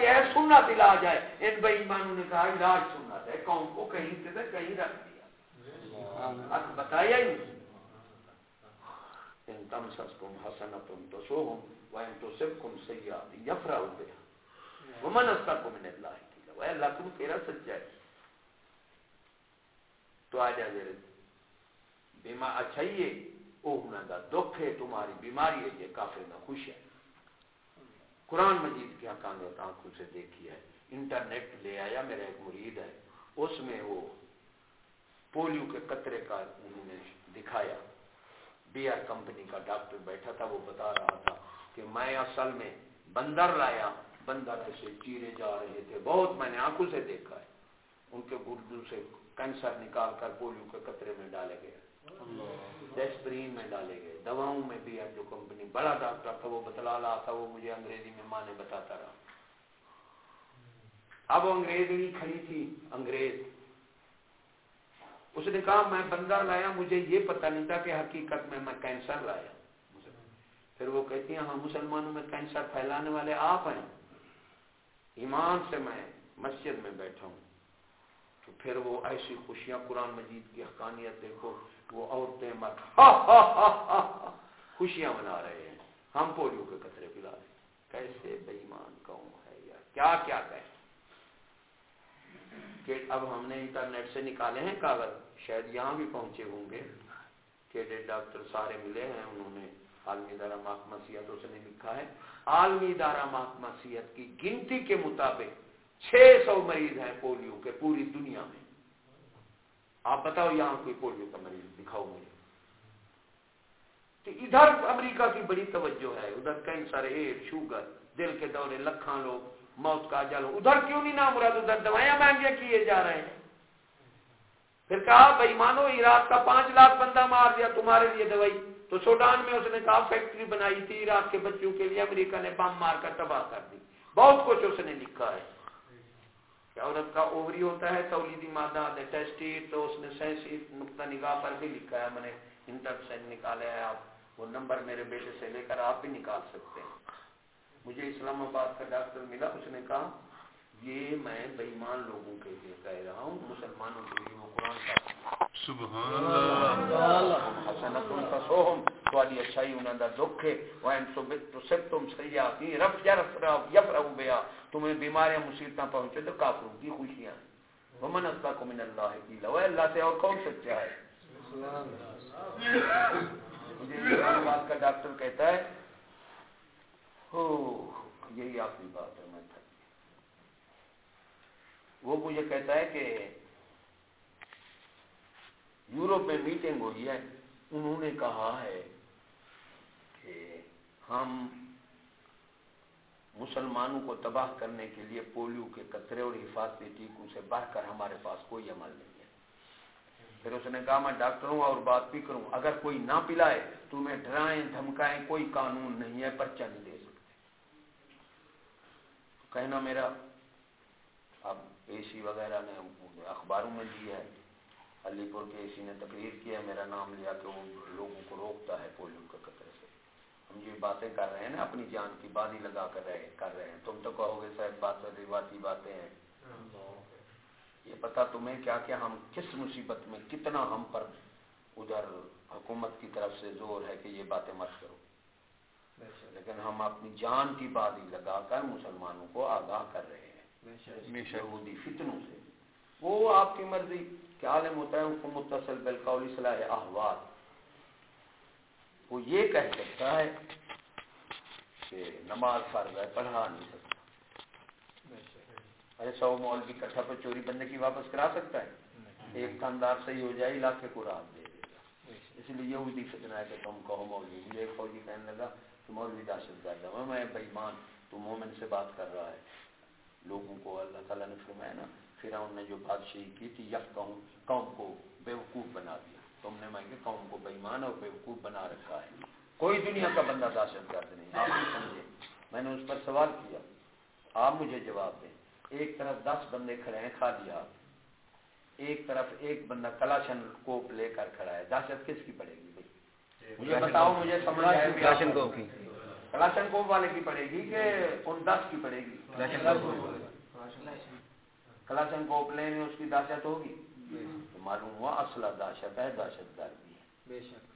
یہ ہے سنت علاج ہے۔ ان بھائی ایمانوں نے کہا علاج سنت ہے قوم کو کہیں سے کہیں رکھ دیا۔ بتایا ہی نہیں۔ ان تم سسکم حسنتم تو سوہم وین تو سبکم سیاد یفرہ بها ومن استقم من اللہ کی اللہ تم تیرا سچا ہے تو آ جا جائے بیمار اچھا ہی او ہونا دا دکھ ہے تمہاری بیماری ہے یہ کافر نہ خوش ہے قرآن مجید کی حقانیت آنکھوں سے دیکھی ہے انٹرنیٹ لے آیا میرا ایک مرید ہے اس میں وہ پولیو کے قطرے کا انہوں نے دکھایا بی آر کمپنی کا ڈاکٹر بیٹھا تھا وہ بتا رہا تھا کہ میں اصل میں بندر لایا بندر سے چیرے جا رہے تھے۔ بہت میں نے آنکھوں سے دیکھا ہے۔ ان کے گردو سے کینسر نکال کر پولیو کے قطرے میں ڈالے گئے۔ ڈیسپرین میں ڈالے گئے۔ دواؤں میں بھی جو کمپنی بڑا ڈاکٹر تھا وہ بتلا رہا تھا وہ مجھے انگریزی میں ماں نے بتاتا رہا۔ اب انگریز نہیں کھڑی تھی انگریز اس نے کہا، میں بندہ لایا، مجھے یہ پتہ نہیں تھا کہ حقیقت میں میں کینسر لایا. پھر وہ کہتی ہیں ہاں مسلمانوں میں کینسر پھیلانے والے آپ ہیں۔ ایمان سے میں مسجد میں بیٹھا ہوں. تو پھر وہ ایسی خوشیاں قرآن مجید کی حقانیت دیکھو وہ عورتیں مت خوشیاں منا رہے ہیں۔ ہم پولیو کے قطرے پلا رہے کیسے بےمان قوم ہے یار؟ کیا کیا کہیں کہ اب ہم نے انٹرنیٹ سے نکالے ہیں کاغذ، شاید یہاں بھی پہنچے ہوں گے۔ کہ ڈاکٹر سارے ملے ہیں، انہوں نے عالمی ادارہ محکمہ صحت اس نے لکھا ہے۔ عالمی ادارہ محکمہ صحت کی گنتی کے مطابق چھ سو مریض ہیں پولیو کے پوری دنیا میں۔ آپ بتاؤ یہاں کوئی پولیو کا مریض دکھاؤ مجھے۔ تو ادھر امریکہ کی بڑی توجہ ہے، ادھر کینسر ایڈ شوگر، دل کے دورے لکھاں لوگ۔ موت کا جل ادھر کیوں نہیں نام مراد ادھر؟ دوائیاں مہنگے کیے جا رہے ہیں۔ پھر کہا، بھائی مانو عراق کا پانچ لاکھ بندہ مار دیا تمہارے لیے دوائی۔ تو سوڈان میں اس نے کہا، فیکٹری بنائی تھی عراق کے بچوں کے لیے۔ امریکہ نے بم مار کر تباہ کر دی۔ بہت کچھ اس نے لکھا ہے۔ کہ عورت کا اووری ہوتا ہے، تولیدی مادہ ٹیسٹیٹ تو اس نے سینسی نقطہ نگاہ پر بھی لکھا ہے۔ میں نے انٹر سے نکالے آپ وہ نمبر میرے بیٹے سے لے کر آپ بھی نکال سکتے ہیں۔ مجھے اسلام آباد کا ڈاکٹر ملا اس نے کہا یہ میں بےمان لوگوں کے لیے کہہ رہا ہوں مسلمانوں کے لیے وہ قرآن کا سبحان اللہ۔ اچھائی انہوں کا دکھ ہے۔ تو سب تم صحیح آتی رف یا رف یف رہو بیا تمہیں بیماریاں مصیبتیں پہنچے تو کافروں کی خوشیاں۔ ومن اللہ کو من اللہ کی لو اللہ سے اور کون سچا ہے؟ مجھے اسلام آباد کا ڈاکٹر کہتا ہے یہی آخری بات ہے، میں وہ مجھے کہتا ہے کہ یورپ میں میٹنگ ہوئی ہے، انہوں نے کہا ہے کہ ہم مسلمانوں کو تباہ کرنے کے لیے پولیو کے قطرے اور حفاظتی ٹیکوں سے بڑھ کر ہمارے پاس کوئی عمل نہیں ہے۔ پھر اس نے کہا، میں ڈاکٹر ہوں اور بات بھی کروں، اگر کوئی نہ پلائے تو میں ڈرائیں، دھمکائیں، کوئی قانون نہیں ہے، پرچہ نہیں دے کہنا میرا اب اے سی وغیرہ نے اخباروں میں دی ہے، علی پور کے اے سی نے تقریر کیا میرا نام لیا کہ وہ لوگوں کو روکتا ہے پولیو کے قطرے سے۔ ہم یہ باتیں کر رہے ہیں نا، اپنی جان کی بازی لگا کر رہے کر رہے ہیں۔ تم تو کہو گے صاحب بات روایتی باتیں ہیں۔ یہ پتا تمہیں کیا کہ ہم کس مصیبت میں کتنا ہم پر ادھر حکومت کی طرف سے زور ہے کہ یہ باتیں مت کرو۔ لیکن ہم اپنی جان کی بازی لگا کر مسلمانوں کو آگاہ کر رہے ہیں۔ یہودی فتنوں سے۔ وہ آپ کی مرضی۔ کیا عالم ہوتا ہے حکم متصل بالقول صلاح احوال۔ وہ یہ کہہ سکتا ہے کہ نماز فرض ہے پڑھا نہیں سکتا۔ ارے سو مول بھی کٹھا پر چوری بندے کی واپس کرا سکتا ہے؟ ایک خاندار صحیح ہو جائے علاقے کو رات دے دے گا۔ اس لیے یہ بھی فتنا ہے کہ تم کہو مولوی مجھے ایک فوجی کہنے لگا کہ مولوی دہشت گرد ہے میں بےمان تو مومن سے بات کر رہا ہے۔ لوگوں کو اللہ تعالیٰ نے فرمایا نا پھر انہوں نے جو بادشاہی کی تھی یک قوم قوم کو بیوقوف بنا دیا۔ تم نے میں قوم کو بےمان اور بیوقوف بنا رکھا ہے۔ کوئی دنیا کا بندہ دہشت گرد نہیں۔ آپ نہیں سمجھے۔ میں نے اس پر سوال کیا۔ آپ مجھے جواب دیں۔ ایک طرف دس بندے کھڑے ہیں، کھا دیا ایک طرف ایک بندہ کلاشن کوپ لے کر کھڑا ہے۔ دہشت کس کی پڑے گی؟ بھائی مجھے بتاؤ مجھے سمجھ آئے کوپ کی؟ کوپ والے کی پڑے گی کہ ان دس کی پڑے گی؟ کلاشن کوپ لینے اس کی دہشت ہوگی؟ تو معلوم ہوا اصلہ دہشت ہے دہشت گردی ہے۔ بے شک۔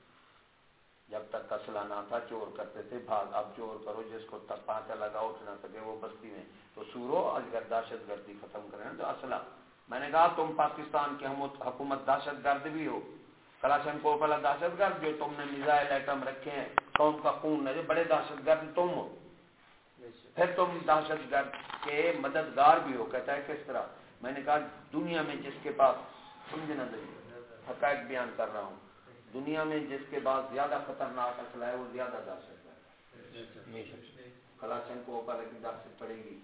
جب تک اسلحہ نہ تھا چور کرتے تھے بھاگ اب چور کرو جس کو تک پانچا لگا اٹھ نہ سکے وہ بستی میں۔ تو سورو اگر دہشت گردی ختم کریں تو اسلحہ میں نے کہا تم پاکستان کی حکومت دہشت گرد بھی ہو۔ کلاشن کو پہلا دہشت گرد جو تم نے میزائل ایٹم رکھے ہیں، قوم کا خون ہے بڑے دہشت گرد تم ہو۔ پھر تم دہشت گرد کے مددگار بھی ہو۔ کہتا ہے کس طرح؟ میں نے کہا، دنیا میں جس کے پاس سمجھنا چاہیے حقائق بیان کر رہا ہوں۔ دنیا میں جس کے بعد زیادہ خطرناک اسلحہ ہے، وہ زیادہ دہشت ہے۔ کلاشن کو کی دہشت پڑے گی۔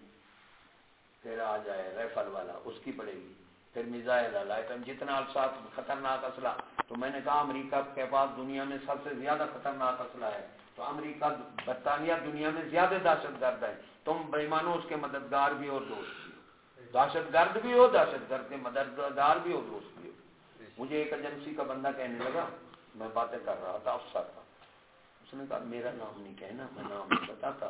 پھر آ جائے ریفل والا، اس کی پڑے گی۔ پھر میزائل لائٹم جتنا ساتھ خطرناک اسلحہ تو میں نے کہا امریکہ کے پاس دنیا میں سب سے زیادہ خطرناک اسلحہ ہے۔ تو امریکہ برطانیہ دنیا میں زیادہ دہشت گرد ہے۔ تم بےمانو اس کے مددگار بھی اور دوست بھی دہشت گرد بھی ہو، دہشت گرد کے مددگار بھی ہو، دوست بھی ہو۔ مجھے ایک ایجنسی کا بندہ کہنے لگا، میں باتیں کر رہا تھا، افسر تھا۔ اس نے کہا، میرا نام نہیں کہنا، میں نام نہیں بتاتا۔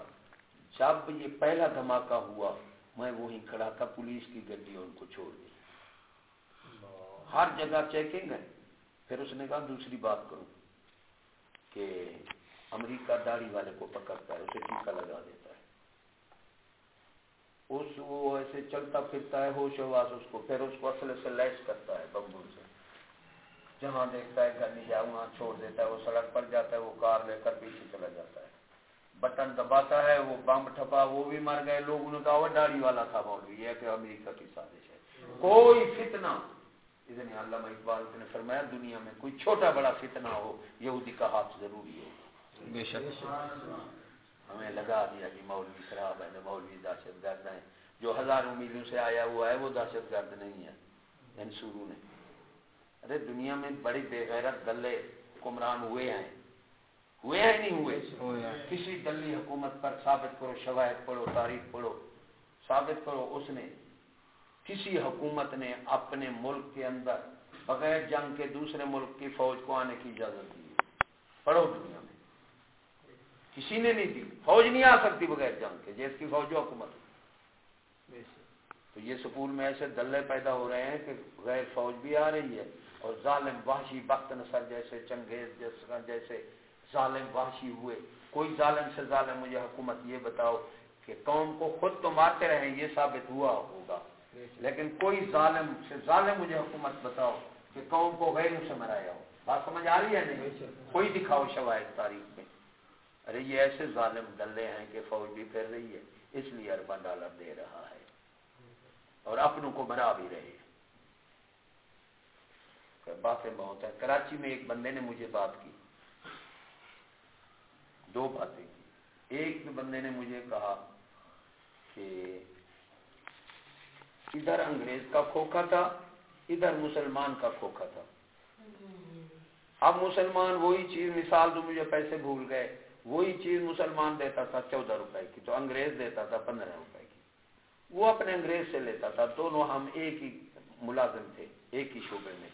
جب یہ پہلا دھماکہ ہوا، میں وہیں کھڑا تھا، پولیس کی گڈی ان کو چھوڑ دی ہر جگہ چیکنگ ہے۔ پھر اس نے کہا دوسری بات کروں کہ امریکہ داڑھی والے کو پکڑتا ہے اسے ٹیکا لگا دیتا ہے۔ اس وہ ایسے چلتا پھرتا ہے ہوش ہواس اس کو پھر اس کو اصل سے لیس کرتا ہے بمبو سے۔ جہاں دیکھتا ہے گھر نہیں جائے وہاں چھوڑ دیتا ہے وہ سڑک پر جاتا ہے وہ کار لے کر پیچھے چلا جاتا ہے۔ بٹن دباتا ہے وہ بم ٹھپا وہ بھی مر گئے۔ لوگوں نے کہا وہ داڑھی والا تھا مولوی یہ کہ امریکہ کی سازش ہے۔ کوئی فتنہ ادھر علامہ اقبال نے فرمایا دنیا میں کوئی چھوٹا بڑا فتنہ ہو یہودی کا ہاتھ ضروری ہو بے شک۔ ہمیں لگا دیا کہ مولوی خراب ہے مولوی دہشت گرد ہیں۔ جو ہزاروں میلوں سے آیا ہوا ہے وہ دہشت گرد نہیں ہے۔ انسورو نے۔ ارے دنیا میں بڑی بے غیرت دلے حکمران ہوئے ہیں۔ ہوئے ہیں نہیں ہوئے؟ کسی دلی حکومت پر ثابت کرو شواہد پڑھو تاریخ پڑھو۔ ثابت کرو اس نے کسی حکومت نے اپنے ملک کے اندر بغیر جنگ کے دوسرے ملک کی فوج کو آنے کی اجازت دی پڑھو دنیا میں۔ کسی نے نہیں دی۔ فوج نہیں آ سکتی بغیر جنگ کے جیس کی فوج حکومت۔ تو یہ سکول میں ایسے دلے پیدا ہو رہے ہیں کہ غیر فوج بھی آ رہی ہے اور ظالم وحشی بخت نصر جیسے چنگیز جیسے ظالم وحشی ہوئے۔ کوئی ظالم سے ظالم مجھے حکومت یہ بتاؤ کہ قوم کو خود تو مارتے رہے یہ ثابت ہوا ہوگا۔ لیکن کوئی ظالم سے ظالم مجھے حکومت بتاؤ کہ قوم کو غیر سے مرایا ہو۔ بات سمجھ آ رہی ہے نہیں؟ کوئی دکھاؤ شواہد تاریخ میں۔ ارے یہ ایسے ظالم ڈلے ہیں کہ فوج بھی پھر رہی ہے اس لیے اربا ڈالر دے رہا ہے۔ اور اپنوں کو مرا بھی رہے باتیں بہت ہیں۔ کراچی میں ایک بندے نے مجھے بات کی۔ دو باتیں کی۔ ایک بندے نے مجھے کہا کہ ادھر انگریز کا کھوکھا تھا، ادھر مسلمان کا کھوکھا تھا۔ اب مسلمان وہی چیز، مثال تو مجھے پیسے بھول گئے۔ وہی چیز مسلمان دیتا تھا، چودہ روپے کی تو انگریز دیتا تھا، پندرہ روپے کی۔ وہ اپنے انگریز سے لیتا تھا، دونوں ہم ایک ہی ملازم تھے، ایک ہی شعبے میں۔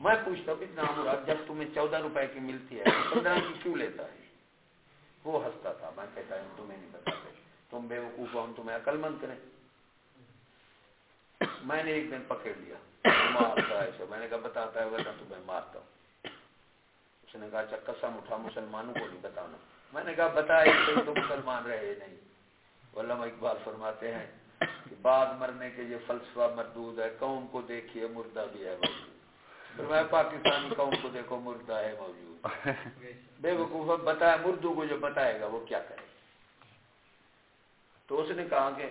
میں پوچھتا ہوں، اتنا مراد جب تمہیں چودہ روپے کی ملتی ہے، پندرہ کی کیوں لیتا ہے؟ وہ ہنستا تھا، میں کہتا ہوں، تمہیں نہیں بتاتے تم بے وقوف ہم تمہیں عقل مند کریں۔ میں نے ایک دن پکڑ لیا مارتا ہے میں نے کہا، بتاتا ہے، ویسا تمہیں مارتا ہوں۔ اس نے کہا اچھا قسم اٹھا، مسلمانوں کو نہیں بتانا۔ میں نے کہا، بتایا تو مسلمان رہے نہیں۔ علامہ اقبال فرماتے ہیں کہ بعد مرنے کے یہ فلسفہ مردود ہے، قوم کو دیکھیے، مردہ بھی ہے موجود۔ میں پاکستانی قوم کو دیکھو، مردہ ہے موجود۔ بے وقوف بتایا مردو کو جو بتائے گا، وہ کیا کرے؟ تو اس نے کہا کہ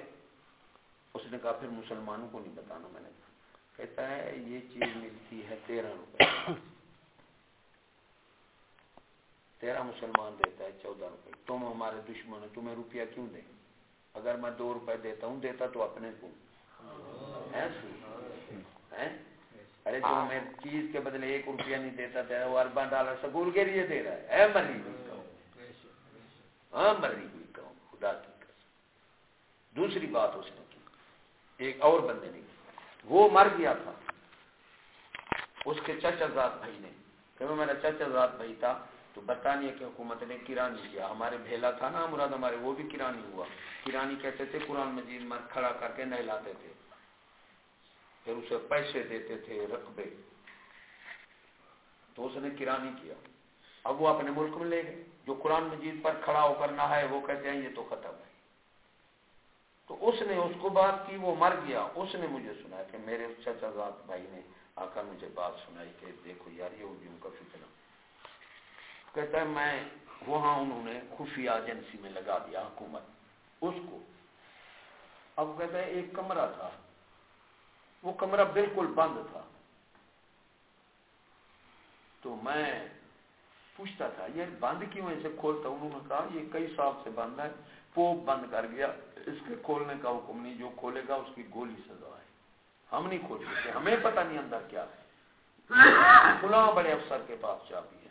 اس نے کہا پھر مسلمانوں کو نہیں بتانا میں نے۔ کہتا ہے یہ چیز ملتی ہے تیرہ روپے۔ تیرہ مسلمان دیتا ہے چودہ روپے۔ تم ہمارے دشمن تمہیں روپیہ کیوں دیں؟ اگر میں دو روپے دیتا ہوں دیتا تو اپنے کو ارے جو میں چیز کے بدلے ایک روپیہ نہیں دیتا تھا وہ اربا ڈالر سکول کے لیے دے رہا ہے۔ اے مری ہوئی کہوں ہاں مری ہوئی کہوں؟ خدا کی دوسری بات اس نے کی۔ ایک اور بندے نے وہ مر گیا تھا۔ اس کے چچا زاد بھائی نے۔ کہ میرا چچا زاد بھائی تھا تو برطانیہ کی حکومت نے کرانی کیا۔ ہمارے بھیلا تھا نا مراد ہمارے، وہ بھی کرانی ہوا۔ کرانی کہتے تھے، قرآن مجید مر کھڑا کر کے نہلاتے تھے۔ پھر اسے پیسے دیتے تھے رقبے۔ تو اس نے کرانی کیا۔ اب وہ اپنے ملک میں لے گئے۔ جو قرآن مجید پر کھڑا ہو کر نہ ہے وہ کہتے ہیں یہ تو ختم ہے۔ تو اس نے اس کو بات کی، وہ مر گیا۔ اس نے مجھے سنا کہ میرے چچا زاد بھائی نے آ کر مجھے بات سنائی کہ دیکھو یار، یہ کا فتنہ۔ کہتا ہے، میں وہاں انہوں نے خفیہ ایجنسی میں لگا دیا حکومت، اس کو۔ اب کہتا ہے، ایک کمرہ تھا۔ وہ کمرہ بالکل بند تھا۔ تو میں پوچھتا تھا، یہ بند کیوں ایسے کھولتا انہوں نے کہا، یہ کئی سال سے بند ہے۔ پوپ بند کر گیا، اس کے کھولنے کا حکم نہیں، جو کھولے گا اس کی گولی سزا ہے۔ ہم نہیں کھول سکتے، ہمیں پتہ نہیں اندر کیا ہے۔ کھلا بڑے افسر کے پاس چابی ہے۔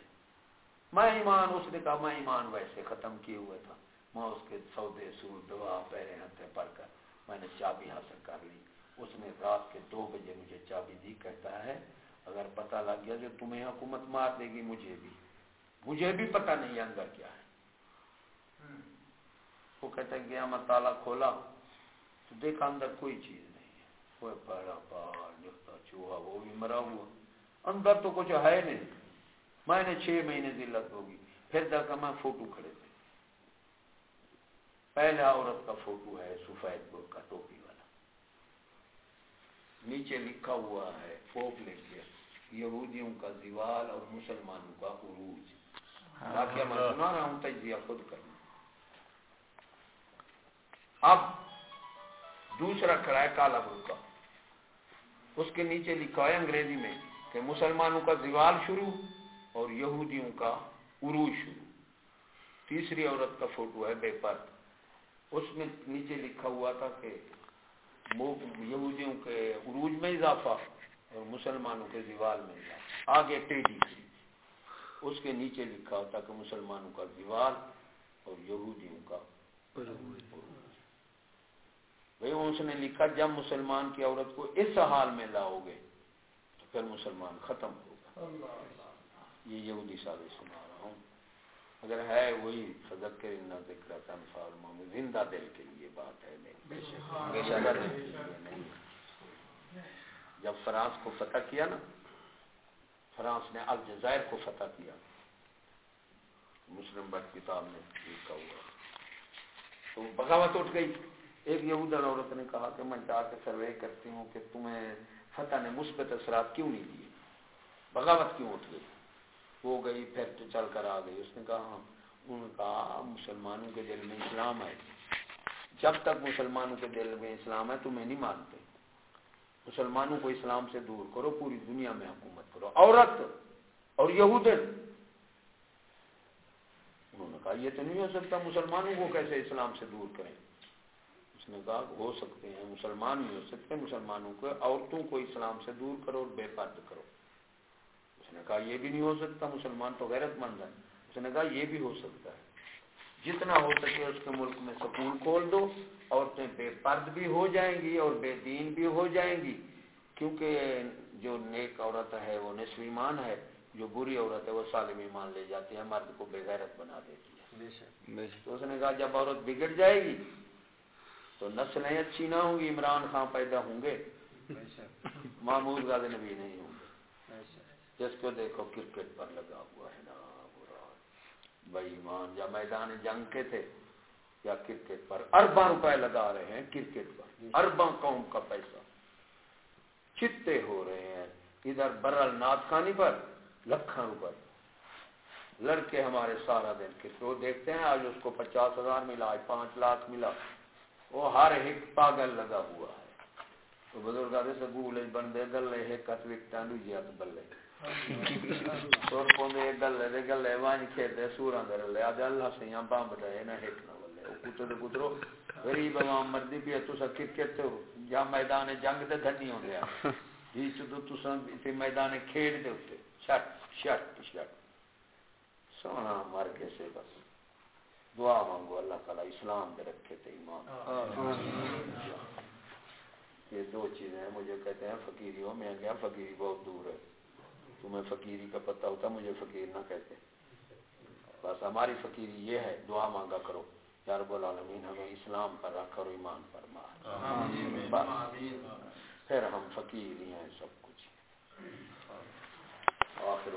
میں ایمان، اس نے کہا میں ایمان ویسے ختم کیے ہوئے تھا۔ میں اس کے سودے، سور دعا پہرے ہتھے پڑھ کر میں نے چابی حاصل کر لی۔ اس نے رات کے دو بجے مجھے چابی دی، کہتا ہے، اگر پتہ لگ گیا جو تمہیں حکومت مار دے گی، مجھے بھی۔ مجھے بھی پتہ نہیں اندر کیا ہے۔ وہ کہتا گیا میں تالا کھولا تو دیکھا اندر کوئی چیز نہیں ہے۔ وہ پڑا پار لکھتا چوہا وہ بھی مرا ہوا۔ اندر تو کچھ ہے نہیں۔ میں نے چھ مہینے ذلت ہوگی۔ پھر دیکھا میں فوٹو کھڑے تھے۔ پہلا عورت کا فوٹو ہے سفید کا ٹوپی والا۔ نیچے لکھا ہوا ہے لکھ کے یہودیوں کا دیوال اور مسلمانوں کا عروج۔ میں سنا رہا ہوں تجزیہ خود کرنا۔ اب دوسرا کھڑا ہے کالا بول اس کے نیچے لکھا ہے انگریزی میں کہ مسلمانوں کا دیوال شروع اور یہودیوں کا عروج شروع۔ تیسری عورت کا فوٹو ہے بے پر۔ اس میں نیچے لکھا ہوا تھا کہ یہودیوں کے عروج میں اضافہ اور مسلمانوں کے دیوال میں اضافہ۔ آگے ٹیڈی۔ اس کے نیچے لکھا ہوتا کہ مسلمانوں کا دیوال اور یہودیوں کا بھائی اس نے لکھا جب مسلمان کی عورت کو اس حال میں لاؤ گے تو پھر مسلمان ختم ہوگا یہ یہودی سادے سنا رہا ہوں۔ اگر ہے وہی فضر کے ذکر میں زندہ دل کے لیے بات ہے نہیں۔ جب فرانس کو فتح کیا نا فرانس نے الجزائر کو فتح کیا۔ مسلم بٹ کتاب نے لکھا ہوا۔ تو بغاوت اٹھ گئی۔ ایک یہودر عورت نے کہا کہ میں جا کے سروے کرتی ہوں کہ تمہیں فتح نے مثبت اثرات کیوں نہیں دیے؟ بغاوت کیوں اٹھ گئی؟ وہ گئی، پھر تو چل کر آ گئی۔ اس نے کہا ہاں۔ انہوں نے کہا، مسلمانوں کے دل میں اسلام ہے۔ جب تک مسلمانوں کے دل میں اسلام ہے، تمہیں نہیں مانتے۔ مسلمانوں کو اسلام سے دور کرو، پوری دنیا میں حکومت کرو۔ عورت اور یہود۔ انہوں نے کہا، یہ تو نہیں ہو سکتا مسلمانوں کو کیسے اسلام سے دور کریں؟ اس نے کہا ہو سکتے ہیں مسلمان نہیں ہو سکتے مسلمانوں کو عورتوں کو اسلام سے دور کرو اور بے پرد کرو۔ اس نے کہا یہ بھی نہیں ہو سکتا مسلمان تو غیرت مند ہے اس نے کہا یہ بھی ہو سکتا ہے۔ جتنا ہو سکے اس کے ملک میں سکون کھول دو عورتیں بے پرد بھی ہو جائیں گی اور بے دین بھی ہو جائیں گی۔ کیونکہ جو نیک عورت ہے وہ نصف ایمان ہے جو بری عورت ہے وہ سالم ایمان لے جاتی ہے مرد کو بے غیرت بنا دیتی ہے۔ تو اس نے کہا جب عورت بگڑ جائے گی تو نسلیں اچھی نہ ہوں گی، عمران خان پیدا ہوں گے۔ محمود غازی نبی نہیں ہوں گے۔ جس کو دیکھو کرکٹ پر لگا ہوا ہے، نا بھائی ایمان، یا میدان جنگ کے تھے، یا کرکٹ پر۔ ارباں روپے لگا رہے ہیں کرکٹ پر۔ ارباں قوم کا پیسہ۔ چتے ہو رہے ہیں۔ ادھر برل نات خانی پر لکھان روپے۔ لڑکے ہمارے سارا دن کرکٹ، وہ دیکھتے ہیں، آج اس کو پچاس ہزار ملا، آج پانچ لاکھ ملا۔ وہ ہر ایک پاگل لگا ہوا ہے۔ تو بزرگ آدھے سکول بندے گلے ہے کت وکٹاں دوجیا تو بلے۔ سور پوندے گلے دے گلے، وانج کھیتے سوراں دے رلے۔ آدھے اللہ سے یہاں بام بٹائے نہ ہٹ نہ بلے۔ او کتے دے پترو، غریب عوام مردی پی تو سا کرکٹ تے یا میدان جنگ تے دھنی ہوندے آ جی چدو تو سا تے میدان کھیڈ دے اوتے شٹ شٹ شٹ۔ سونا مر کے سے بس۔ دعا مانگو اللہ تعالیٰ اسلام دے رکھے تھے ایمان۔ یہ دو چیزیں ہیں مجھے کہتے ہیں فقیری ہو میں گیا فقیری بہت دور ہے؟ تمہیں فقیری کا پتہ ہوتا مجھے فقیر نہ کہتے۔ بس ہماری فقیری یہ ہے دعا مانگا کرو۔ یا رب العالمین ہمیں اسلام پر رکھ اور ایمان پر مار۔ پھر ہم فقیر ہی ہیں سب کچھ۔ آخر